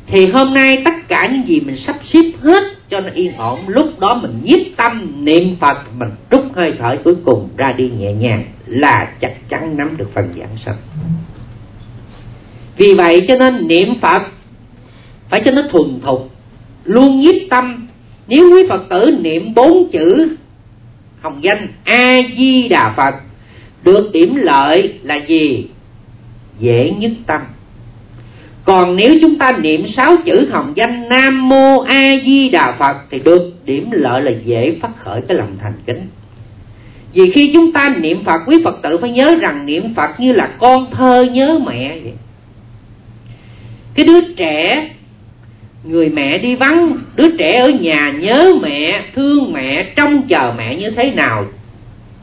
thì hôm nay tất cả những gì mình sắp xếp hết cho nó yên ổn. Lúc đó mình nhiếp tâm, niệm phật, mình rút hơi thở cuối cùng ra đi nhẹ nhàng là chắc chắn nắm được phần giảng sanh. Vì vậy cho nên niệm phật phải cho nó thuần thục, luôn nhiếp tâm. Nếu quý phật tử niệm bốn chữ hồng danh a di đà phật, được điểm lợi là gì? Dễ nhất tâm còn nếu chúng ta niệm sáu chữ hồng danh nam mô a di đà phật thì được. Điểm lợi là dễ phát khởi cái lòng thành kính. Vì khi chúng ta niệm phật, quý phật tử phải nhớ rằng niệm phật như là con thơ nhớ mẹ vậy. Cái đứa trẻ, người mẹ đi vắng, đứa trẻ ở nhà nhớ mẹ, thương mẹ, trông chờ mẹ như thế nào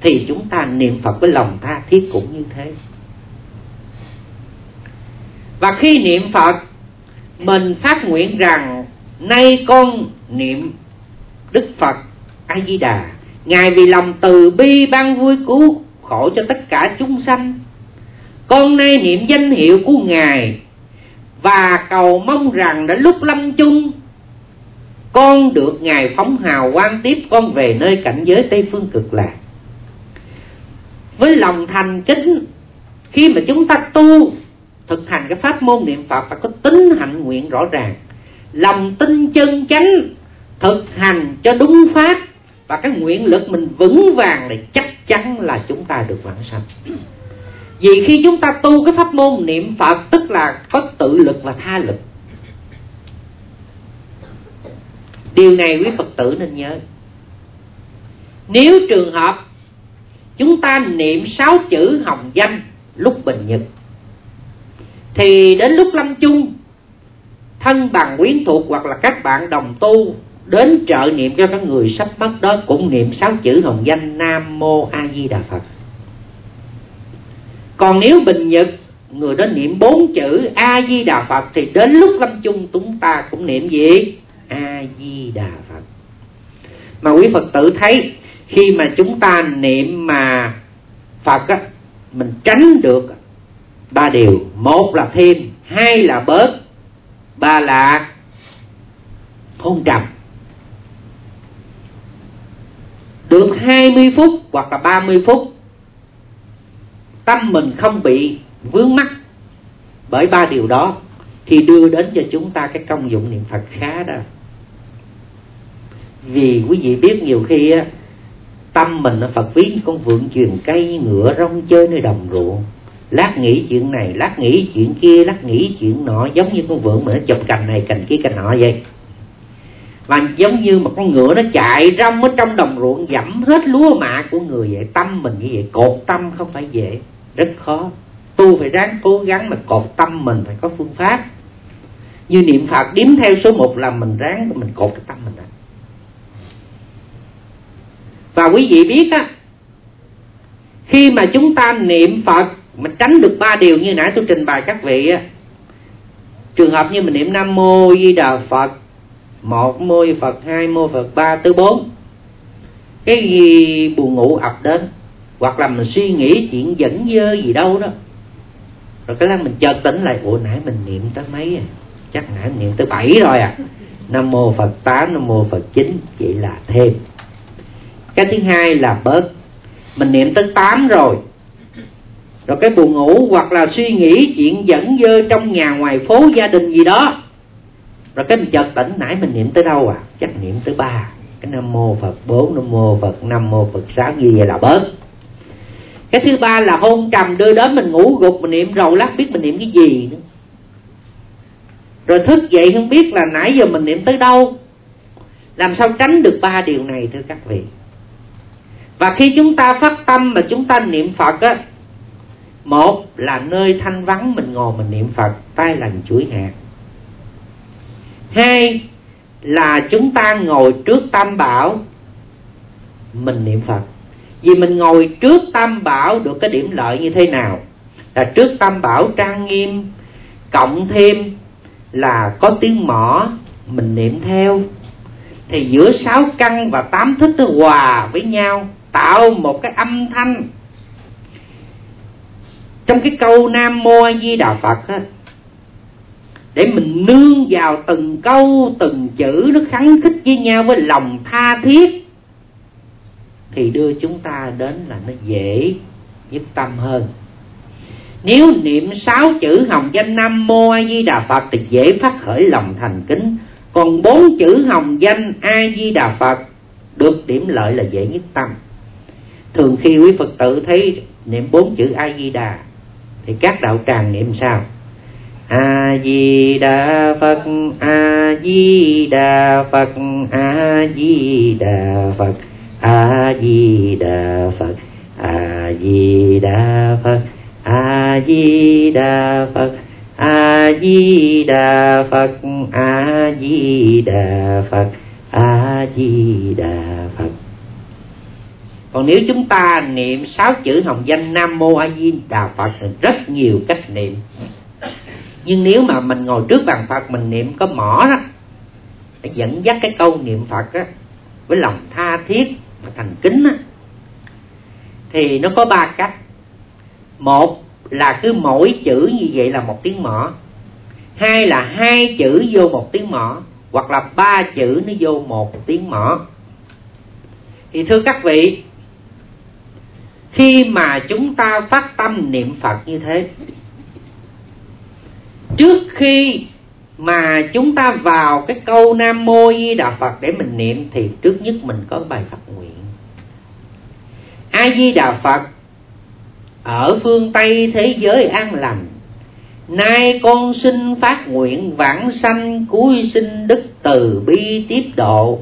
thì chúng ta niệm phật với lòng tha thiết cũng như thế và khi niệm phật, mình phát nguyện rằng nay con niệm đức phật a di đà ngài vì lòng từ bi ban vui cứu khổ cho tất cả chúng sanh. Con nay niệm danh hiệu của ngài và cầu mong rằng đến lúc lâm chung, con được ngài phóng hào quang tiếp con về nơi cảnh giới tây phương cực lạc. Với lòng thành kính, khi mà chúng ta tu thực hành cái pháp môn niệm phật phải có tính hạnh nguyện rõ ràng, lòng tin chân chánh, thực hành cho đúng pháp và cái nguyện lực mình vững vàng thì chắc chắn là chúng ta được vãng sanh. Vì khi chúng ta tu cái pháp môn niệm phật, tức là có tự lực và tha lực. Điều này quý phật tử nên nhớ. Nếu trường hợp chúng ta niệm sáu chữ hồng danh lúc bình nhật thì đến lúc lâm chung, thân bằng quyến thuộc hoặc là các bạn đồng tu đến trợ niệm cho các người sắp mất đó cũng niệm sáu chữ hồng danh nam mô a di đà phật. Còn nếu bình nhật, người đó niệm bốn chữ a di đà phật thì đến lúc lâm chung chúng ta cũng niệm gì? A di đà phật. Mà quý phật tử thấy, khi mà chúng ta niệm mà phật á, mình tránh được ba điều. Một là thêm, hai là bớt, ba là hôn trầm. Được 20 phút hoặc là 30 phút, tâm mình không bị vướng mắc bởi ba điều đó, thì đưa đến cho chúng ta cái công dụng niệm Phật khá đó. Vì quý vị biết nhiều khi á, tâm mình nó Phật ví con vượn truyền cây, ngựa rong chơi nơi đồng ruộng lát nghĩ chuyện này, lát nghĩ chuyện kia, lát nghĩ chuyện nọ, giống như con vượn mà nó chụp cành này, cành kia, cành nọ vậy. Và giống như một con ngựa nó chạy rong ở trong đồng ruộng, dẫm hết lúa mạ của người vậy. Tâm mình như vậy, cột tâm không phải dễ, rất khó. Tu phải ráng cố gắng mà cột tâm mình phải có phương pháp. Như niệm phật, điếm theo số một là mình ráng, mình cột cái tâm mình lại và quý vị biết á, khi mà chúng ta niệm phật mình tránh được ba điều như nãy tôi trình bày các vị á. Trường hợp như mình niệm nam mô di đà phật, một mô phật, hai mô phật, ba tư bốn. Cái gì buồn ngủ ập đến, hoặc là mình suy nghĩ chuyện dẫn dơ gì đâu đó. Rồi cái là mình chợt tỉnh lại, ủa, nãy mình niệm tới mấy à? Chắc nãy mình niệm tới bảy rồi à? Nam mô phật tám, nam mô phật chín, vậy là thêm. Cái thứ hai là bớt. Mình niệm tới tám rồi rồi cái buồn ngủ hoặc là suy nghĩ chuyện dẫn dơ trong nhà ngoài phố gia đình gì đó. Rồi cái mình chợt tỉnh nãy mình niệm tới đâu à? Chắc niệm tới ba. Cái nam mô phật bốn nam mô phật năm mô phật sáu như vậy là bớt. Cái thứ ba là hôn trầm, đưa đến mình ngủ gục, mình niệm rầu lát biết mình niệm cái gì nữa. Rồi thức dậy không biết là nãy giờ mình niệm tới đâu. Làm sao tránh được ba điều này thưa các vị? Và khi chúng ta phát tâm mà chúng ta niệm phật á một là nơi thanh vắng mình ngồi mình niệm phật tay lành chuỗi hạt hai là chúng ta ngồi trước tam bảo, mình niệm phật. Vì mình ngồi trước tam bảo được cái điểm lợi như thế nào? Là trước tam bảo trang nghiêm, cộng thêm là có tiếng mỏ, mình niệm theo. Thì giữa sáu căn và tám thức nó hòa với nhau, tạo một cái âm thanh trong cái câu nam mô a di đà phật á, để mình nương vào từng câu, từng chữ nó khắng khích với nhau, với lòng tha thiết, thì đưa chúng ta đến là nó dễ nhất tâm hơn. Nếu niệm sáu chữ hồng danh nam mô a di đà phật thì dễ phát khởi lòng thành kính. Còn bốn chữ hồng danh a di đà phật được điểm lợi là dễ nhất tâm. Thường khi quý phật tử thấy niệm bốn chữ a di đà thì các đạo tràng niệm sao? A di đà phật a di đà phật a di đà phật a di đà phật a di đà phật a di đà phật a di đà phật a di đà phật a di đà phật còn nếu chúng ta niệm sáu chữ hồng danh nam mô a di đà phật thì rất nhiều cách niệm. Nhưng nếu mà mình ngồi trước bàn phật, mình niệm có mỏ đó dẫn dắt cái câu niệm phật á, với lòng tha thiết và thành kính á, thì nó có ba cách. Một là cứ mỗi chữ như vậy là một tiếng mỏ. Hai là hai chữ vô một tiếng mỏ, hoặc là ba chữ nó vô một tiếng mỏ. Thì thưa các vị khi mà chúng ta phát tâm niệm phật như thế, trước khi mà chúng ta vào cái câu nam mô di đà phật để mình niệm, thì trước nhất mình có bài phát nguyện. A di đà phật, ở phương tây thế giới an lành, nay con xin phát nguyện vãng sanh cuối sinh đức từ bi tiếp độ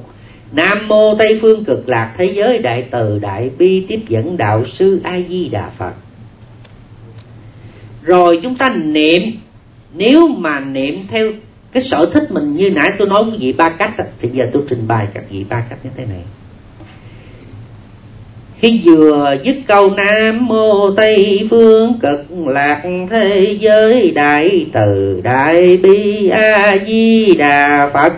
nam mô tây phương cực lạc thế giới đại từ đại bi tiếp dẫn đạo sư a di đà phật. Rồi chúng ta niệm. Nếu mà niệm theo cái sở thích mình như nãy tôi nói với vị ba cách thì giờ tôi trình bày các vị ba cách như thế này. Khi vừa dứt câu nam mô tây phương cực lạc thế giới đại từ đại bi a di đà phật.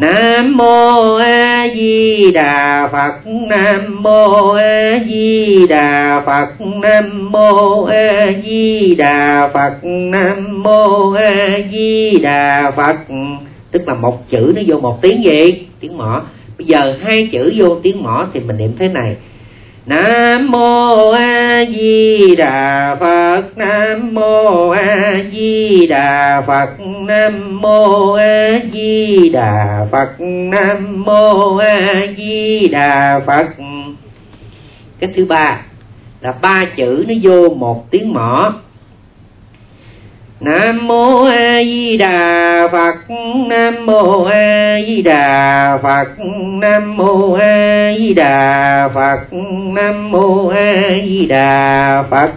Nam mô A Di Đà Phật. Nam mô A Di Đà Phật. Nam mô A Di Đà Phật. Nam mô A Di Đà Phật. Tức là một chữ nó vô một tiếng gì tiếng mỏ. Bây giờ hai chữ vô tiếng mỏ thì mình niệm thế này. Nam mô A Di Đà Phật. Nam mô A Di Đà Phật. Nam mô A Di Đà Phật. Nam mô A Di Đà Phật. Cái thứ ba là ba chữ nó vô một tiếng mỏ. Nam mô A Di Đà Phật. Nam mô A Di Đà Phật. Nam mô A Di Đà Phật. Nam mô A Di Đà Phật.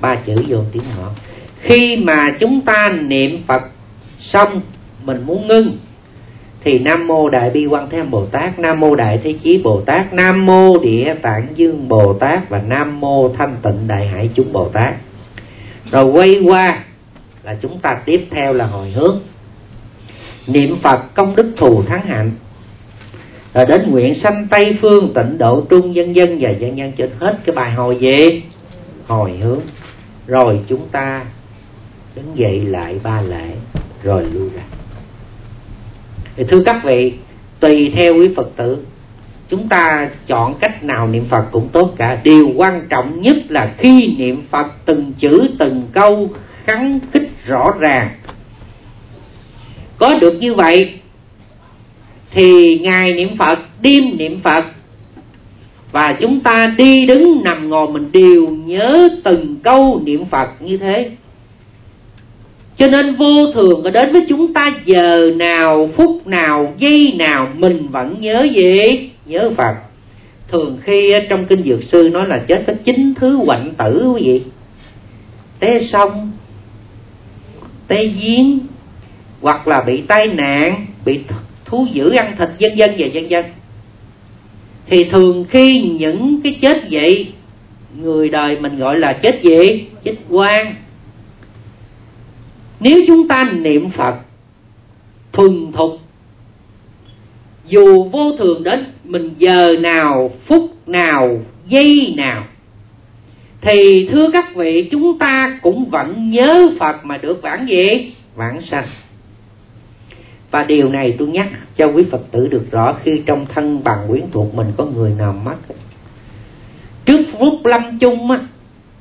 Ba chữ vô tiếng họ. Khi mà chúng ta niệm Phật xong mình muốn ngưng thì Nam mô Đại Bi Quan Thế Âm Bồ Tát, Nam mô Đại Thế Chí Bồ Tát, Nam mô Địa Tạng Dương Bồ Tát và Nam mô Thanh Tịnh Đại Hải Chúng Bồ Tát. Rồi quay qua là chúng ta tiếp theo là hồi hướng. Niệm phật công đức thù thắng hạnh. Rồi đến nguyện sanh tây phương, tịnh độ trung dân dân và dân dân trên hết cái bài hồi gì hồi hướng. Rồi chúng ta đứng dậy lại ba lễ, rồi lui ra. Thì thưa các vị, tùy theo quý phật tử, chúng ta chọn cách nào niệm phật cũng tốt cả. Điều quan trọng nhất là khi niệm phật, từng chữ, từng câu, khắn khích rõ ràng. Có được như vậy, thì ngài niệm phật, đêm niệm phật, và chúng ta đi đứng nằm ngồi mình đều nhớ từng câu niệm phật như thế. Cho nên vô thường có đến với chúng ta giờ nào, phút nào, giây nào, mình vẫn nhớ gì? Nhớ phật. Thường khi trong kinh dược sư nói là chết có chín thứ hoạnh tử quý vị. Té xong tê diêm hoặc là bị tai nạn, bị thú dữ, ăn thịt, vân dân và vân dân thì thường khi những cái chết vậy người đời mình gọi là chết gì chết quan, nếu chúng ta niệm phật thuần thục, dù vô thường đến mình giờ nào, phút nào, giây nào thì thưa các vị, chúng ta cũng vẫn nhớ phật mà được vãng gì? Vãng sanh. Và điều này tôi nhắc cho quý phật tử được rõ khi trong thân bằng quyến thuộc mình có người nào mất trước phút lâm chung á,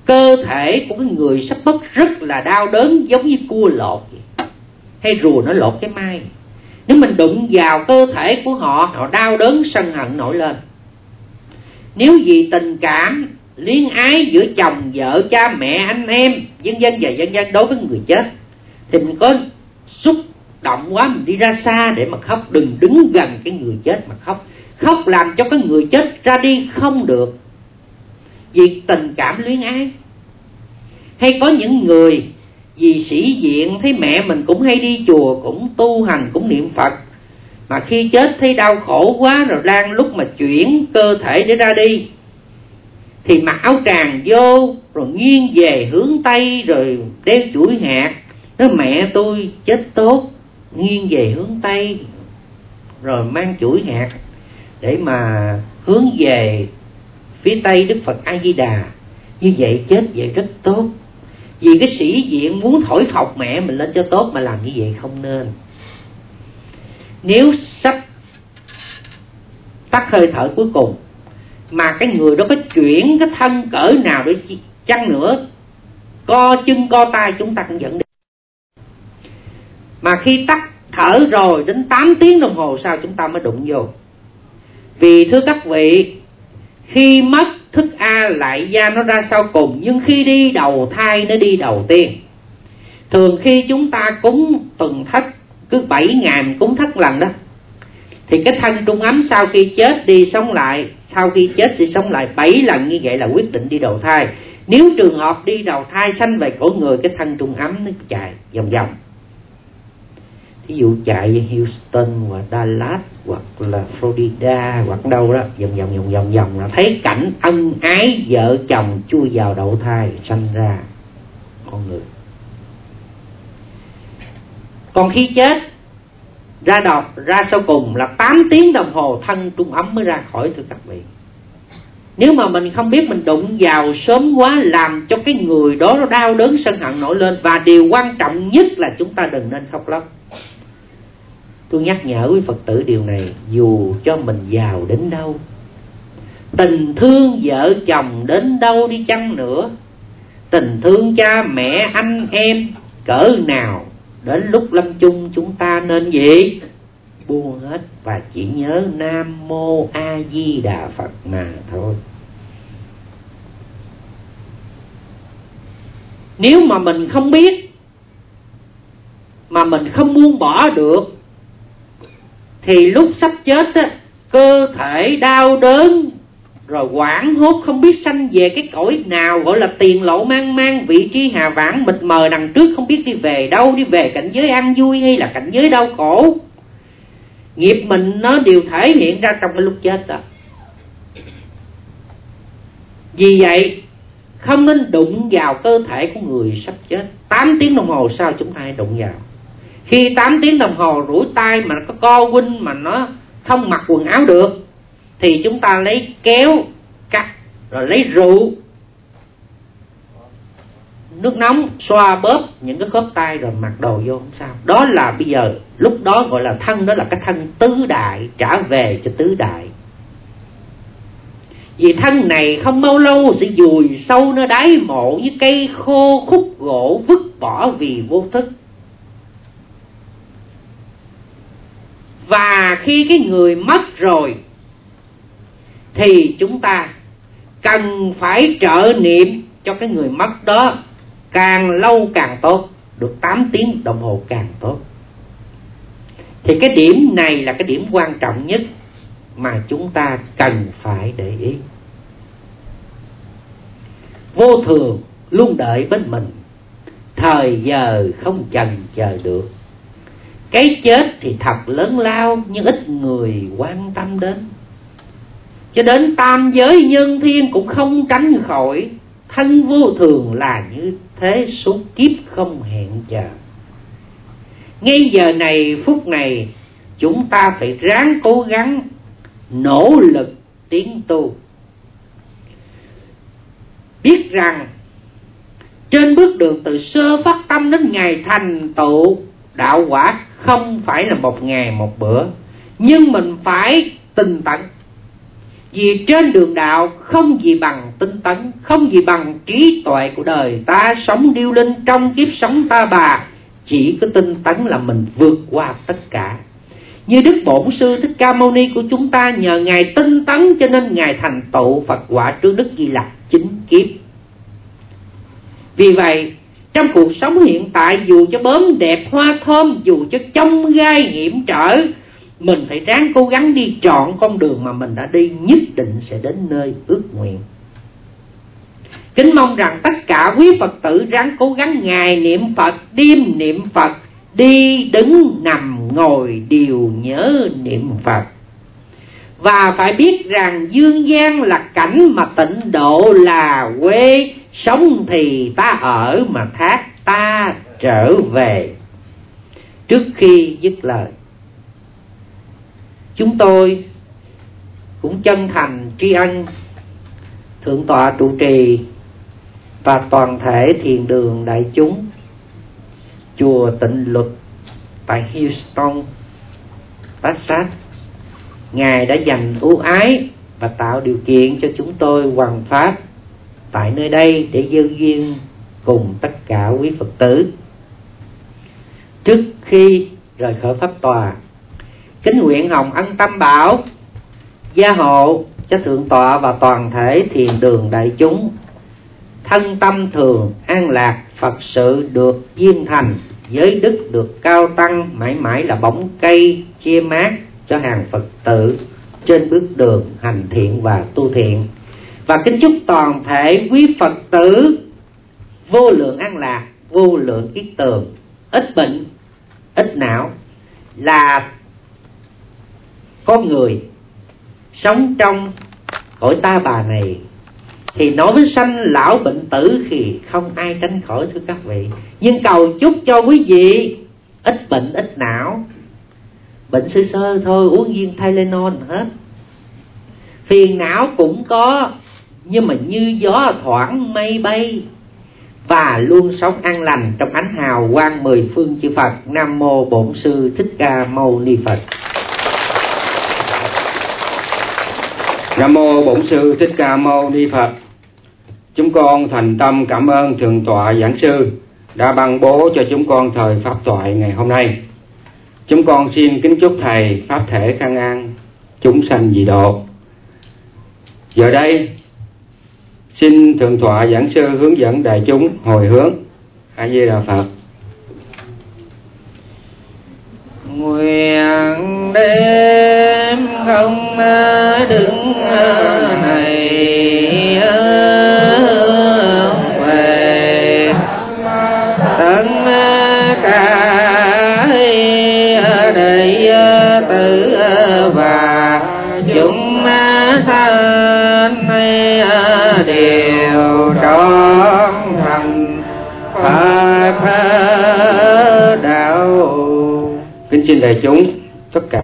cơ thể của cái người sắp mất rất là đau đớn giống như cua lột vậy. hay rùa nó lột cái mai. Nếu mình đụng vào cơ thể của họ họ đau đớn, sân hận nổi lên. Nếu vì tình cảm liên ái giữa chồng, vợ, cha, mẹ, anh em, dân dân và dân dân đối với người chết. Thì mình có xúc động quá, mình đi ra xa để mà khóc. Đừng đứng gần cái người chết mà khóc. Khóc làm cho cái người chết ra đi không được. Vì tình cảm luyến ái. Hay có những người, vì sĩ diện, thấy mẹ mình cũng hay đi chùa, cũng tu hành, cũng niệm phật, mà khi chết thấy đau khổ quá, rồi đang lúc mà chuyển cơ thể để ra đi thì mặc áo tràng vô, rồi nghiêng về hướng tây, rồi đeo chuỗi hạt. Nói, mẹ tôi chết tốt, nghiêng về hướng tây, rồi mang chuỗi hạt để mà hướng về phía tây đức phật a di đà như vậy chết vậy rất tốt. Vì cái sĩ diện muốn thổi phọc mẹ mình lên cho tốt mà làm như vậy không nên. Nếu sắp tắt hơi thở cuối cùng mà cái người đó có chuyển cái thân cỡ nào để chăng nữa? Co chân, co tay chúng ta cũng dẫn đi. Mà khi tắt thở rồi, đến 8 tiếng đồng hồ sau chúng ta mới đụng vô. Vì thưa các vị, khi mất thức A lại da nó ra sau cùng, nhưng khi đi đầu thai nó đi đầu tiên. Thường khi chúng ta cúng tuần thất, cứ 7 ngày cúng thất lần đó thì cái thân trung ấm sau khi chết đi sống lại, sau khi chết thì sống lại 7 lần như vậy là quyết định đi đầu thai. Nếu trường hợp đi đầu thai sanh về cổ người, cái thân trung ấm nó chạy vòng vòng. Ví dụ chạy về Houston hoặc Dallas hoặc là Florida hoặc đâu đó, vòng vòng vòng vòng vòng là thấy cảnh ân ái vợ chồng chui vào đậu thai, sanh ra con người. Còn khi chết ra đọc ra sau cùng là 8 tiếng đồng hồ thân trung ấm mới ra khỏi thưa các vị nếu mà mình không biết mình đụng vào sớm quá làm cho cái người đó nó đau đớn sân hận nổi lên, và điều quan trọng nhất là chúng ta đừng nên khóc lóc. Tôi nhắc nhở quý phật tử điều này, dù cho mình giàu đến đâu, tình thương vợ chồng đến đâu đi chăng nữa, tình thương cha mẹ anh em, cỡ nào đến lúc lâm chung chúng ta nên gì? Buông hết và chỉ nhớ nam mô a di đà phật mà thôi. Nếu mà mình không biết, mà mình không buông bỏ được, thì lúc sắp chết á, cơ thể đau đớn rồi quảng hốt không biết sanh về cái cõi nào, gọi là tiền lộ mang mang, vị trí hà vãng, mịt mờ đằng trước, không biết đi về đâu, đi về cảnh giới an vui hay là cảnh giới đau khổ. Nghiệp mình nó đều thể hiện ra trong cái lúc chết đó. Vì vậy, không nên đụng vào cơ thể của người sắp chết. 8 tiếng đồng hồ sau chúng ta hãy đụng vào. Khi 8 tiếng đồng hồ rủi tay mà nó có co huynh mà nó không mặc quần áo được thì chúng ta lấy kéo, cắt, rồi lấy rượu. Nước nóng xoa bóp những cái khớp tay rồi mặc đồ vô không sao. Đó là bây giờ, lúc đó gọi là thân, đó là cái thân tứ đại, trả về cho tứ đại. Vì thân này không bao lâu sẽ dùi sâu nơi đáy mộ như cây khô khúc gỗ vứt bỏ vì vô thức. Và khi cái người mất rồi thì chúng ta cần phải trợ niệm cho cái người mất đó càng lâu càng tốt, được 8 tiếng đồng hồ càng tốt. Thì cái điểm này là cái điểm quan trọng nhất mà chúng ta cần phải để ý. Vô thường luôn đợi bên mình, thời giờ không chần chờ được. Cái chết thì thật lớn lao, nhưng ít người quan tâm đến cho đến tam giới nhân thiên cũng không tránh khỏi. Thân vô thường là như thế suốt kiếp không hẹn chờ ngay giờ này, phút này, chúng ta phải ráng cố gắng, nỗ lực tiến tu. Biết rằng, trên bước đường từ sơ phát tâm đến ngày thành tựu, đạo quả không phải là một ngày một bữa, nhưng mình phải tinh tấn vì trên đường đạo không gì bằng tinh tấn, không gì bằng trí tuệ của đời. Ta sống điêu linh trong kiếp sống ta bà. Chỉ có tinh tấn là mình vượt qua tất cả. Như đức bổn sư thích ca mâu ni của chúng ta, nhờ ngài tinh tấn cho nên ngài thành tựu phật quả trước đức di lặc chính kiếp. Vì vậy, trong cuộc sống hiện tại, dù cho bớm đẹp hoa thơm, dù cho trong gai hiểm trở mình phải ráng cố gắng đi chọn con đường mà mình đã đi, nhất định sẽ đến nơi ước nguyện. Kính mong rằng tất cả quý phật tử ráng cố gắng ngày niệm phật, đêm niệm phật, đi đứng nằm ngồi đều nhớ niệm phật. Và phải biết rằng dương gian là cảnh mà tịnh độ là quê, sống thì ta ở mà thác ta trở về. Trước khi dứt lời chúng tôi cũng chân thành tri ân thượng tọa trụ trì và toàn thể thiền đường đại chúng chùa tịnh luật tại Houston, Texas. Ngài đã dành ưu ái và tạo điều kiện cho chúng tôi hoàn pháp tại nơi đây để giao duyên cùng tất cả quý Phật tử. Trước khi rời khỏi pháp tòa, kính nguyện hồng ân tâm bảo, gia hộ cho thượng tọa và toàn thể thiền đường đại chúng. Thân tâm thường an lạc, phật sự được viên thành, giới đức được cao tăng, mãi mãi là bóng cây che mát cho hàng phật tử trên bước đường hành thiện và tu thiện. Và kính chúc toàn thể quý phật tử vô lượng an lạc, vô lượng kiết tường ít bệnh, ít não là con người sống trong cõi ta bà này thì nói với sanh lão bệnh tử thì không ai tránh khỏi, thưa các vị. Nhưng cầu chúc cho quý vị ít bệnh ít não. Bệnh sơ sơ thôi, uống viên Tylenol hết. Phiền não cũng có, nhưng mà như gió thoảng mây bay và luôn sống an lành trong ánh hào quang mười phương chư Phật. Nam mô Bổn sư Thích Ca Mâu Ni Phật. Nam mô Bổn sư Thích Ca Mâu Ni Phật. Chúng con thành tâm cảm ơn thượng tọa giảng sư đã ban bố cho chúng con thời pháp thoại ngày hôm nay. Chúng con xin kính chúc thầy pháp thể khang an, chúng sanh dị độ. Giờ đây xin thượng tọa giảng sư hướng dẫn đại chúng hồi hướng a di đà phật nguyện đêm không ai Xin đại chúng tất cả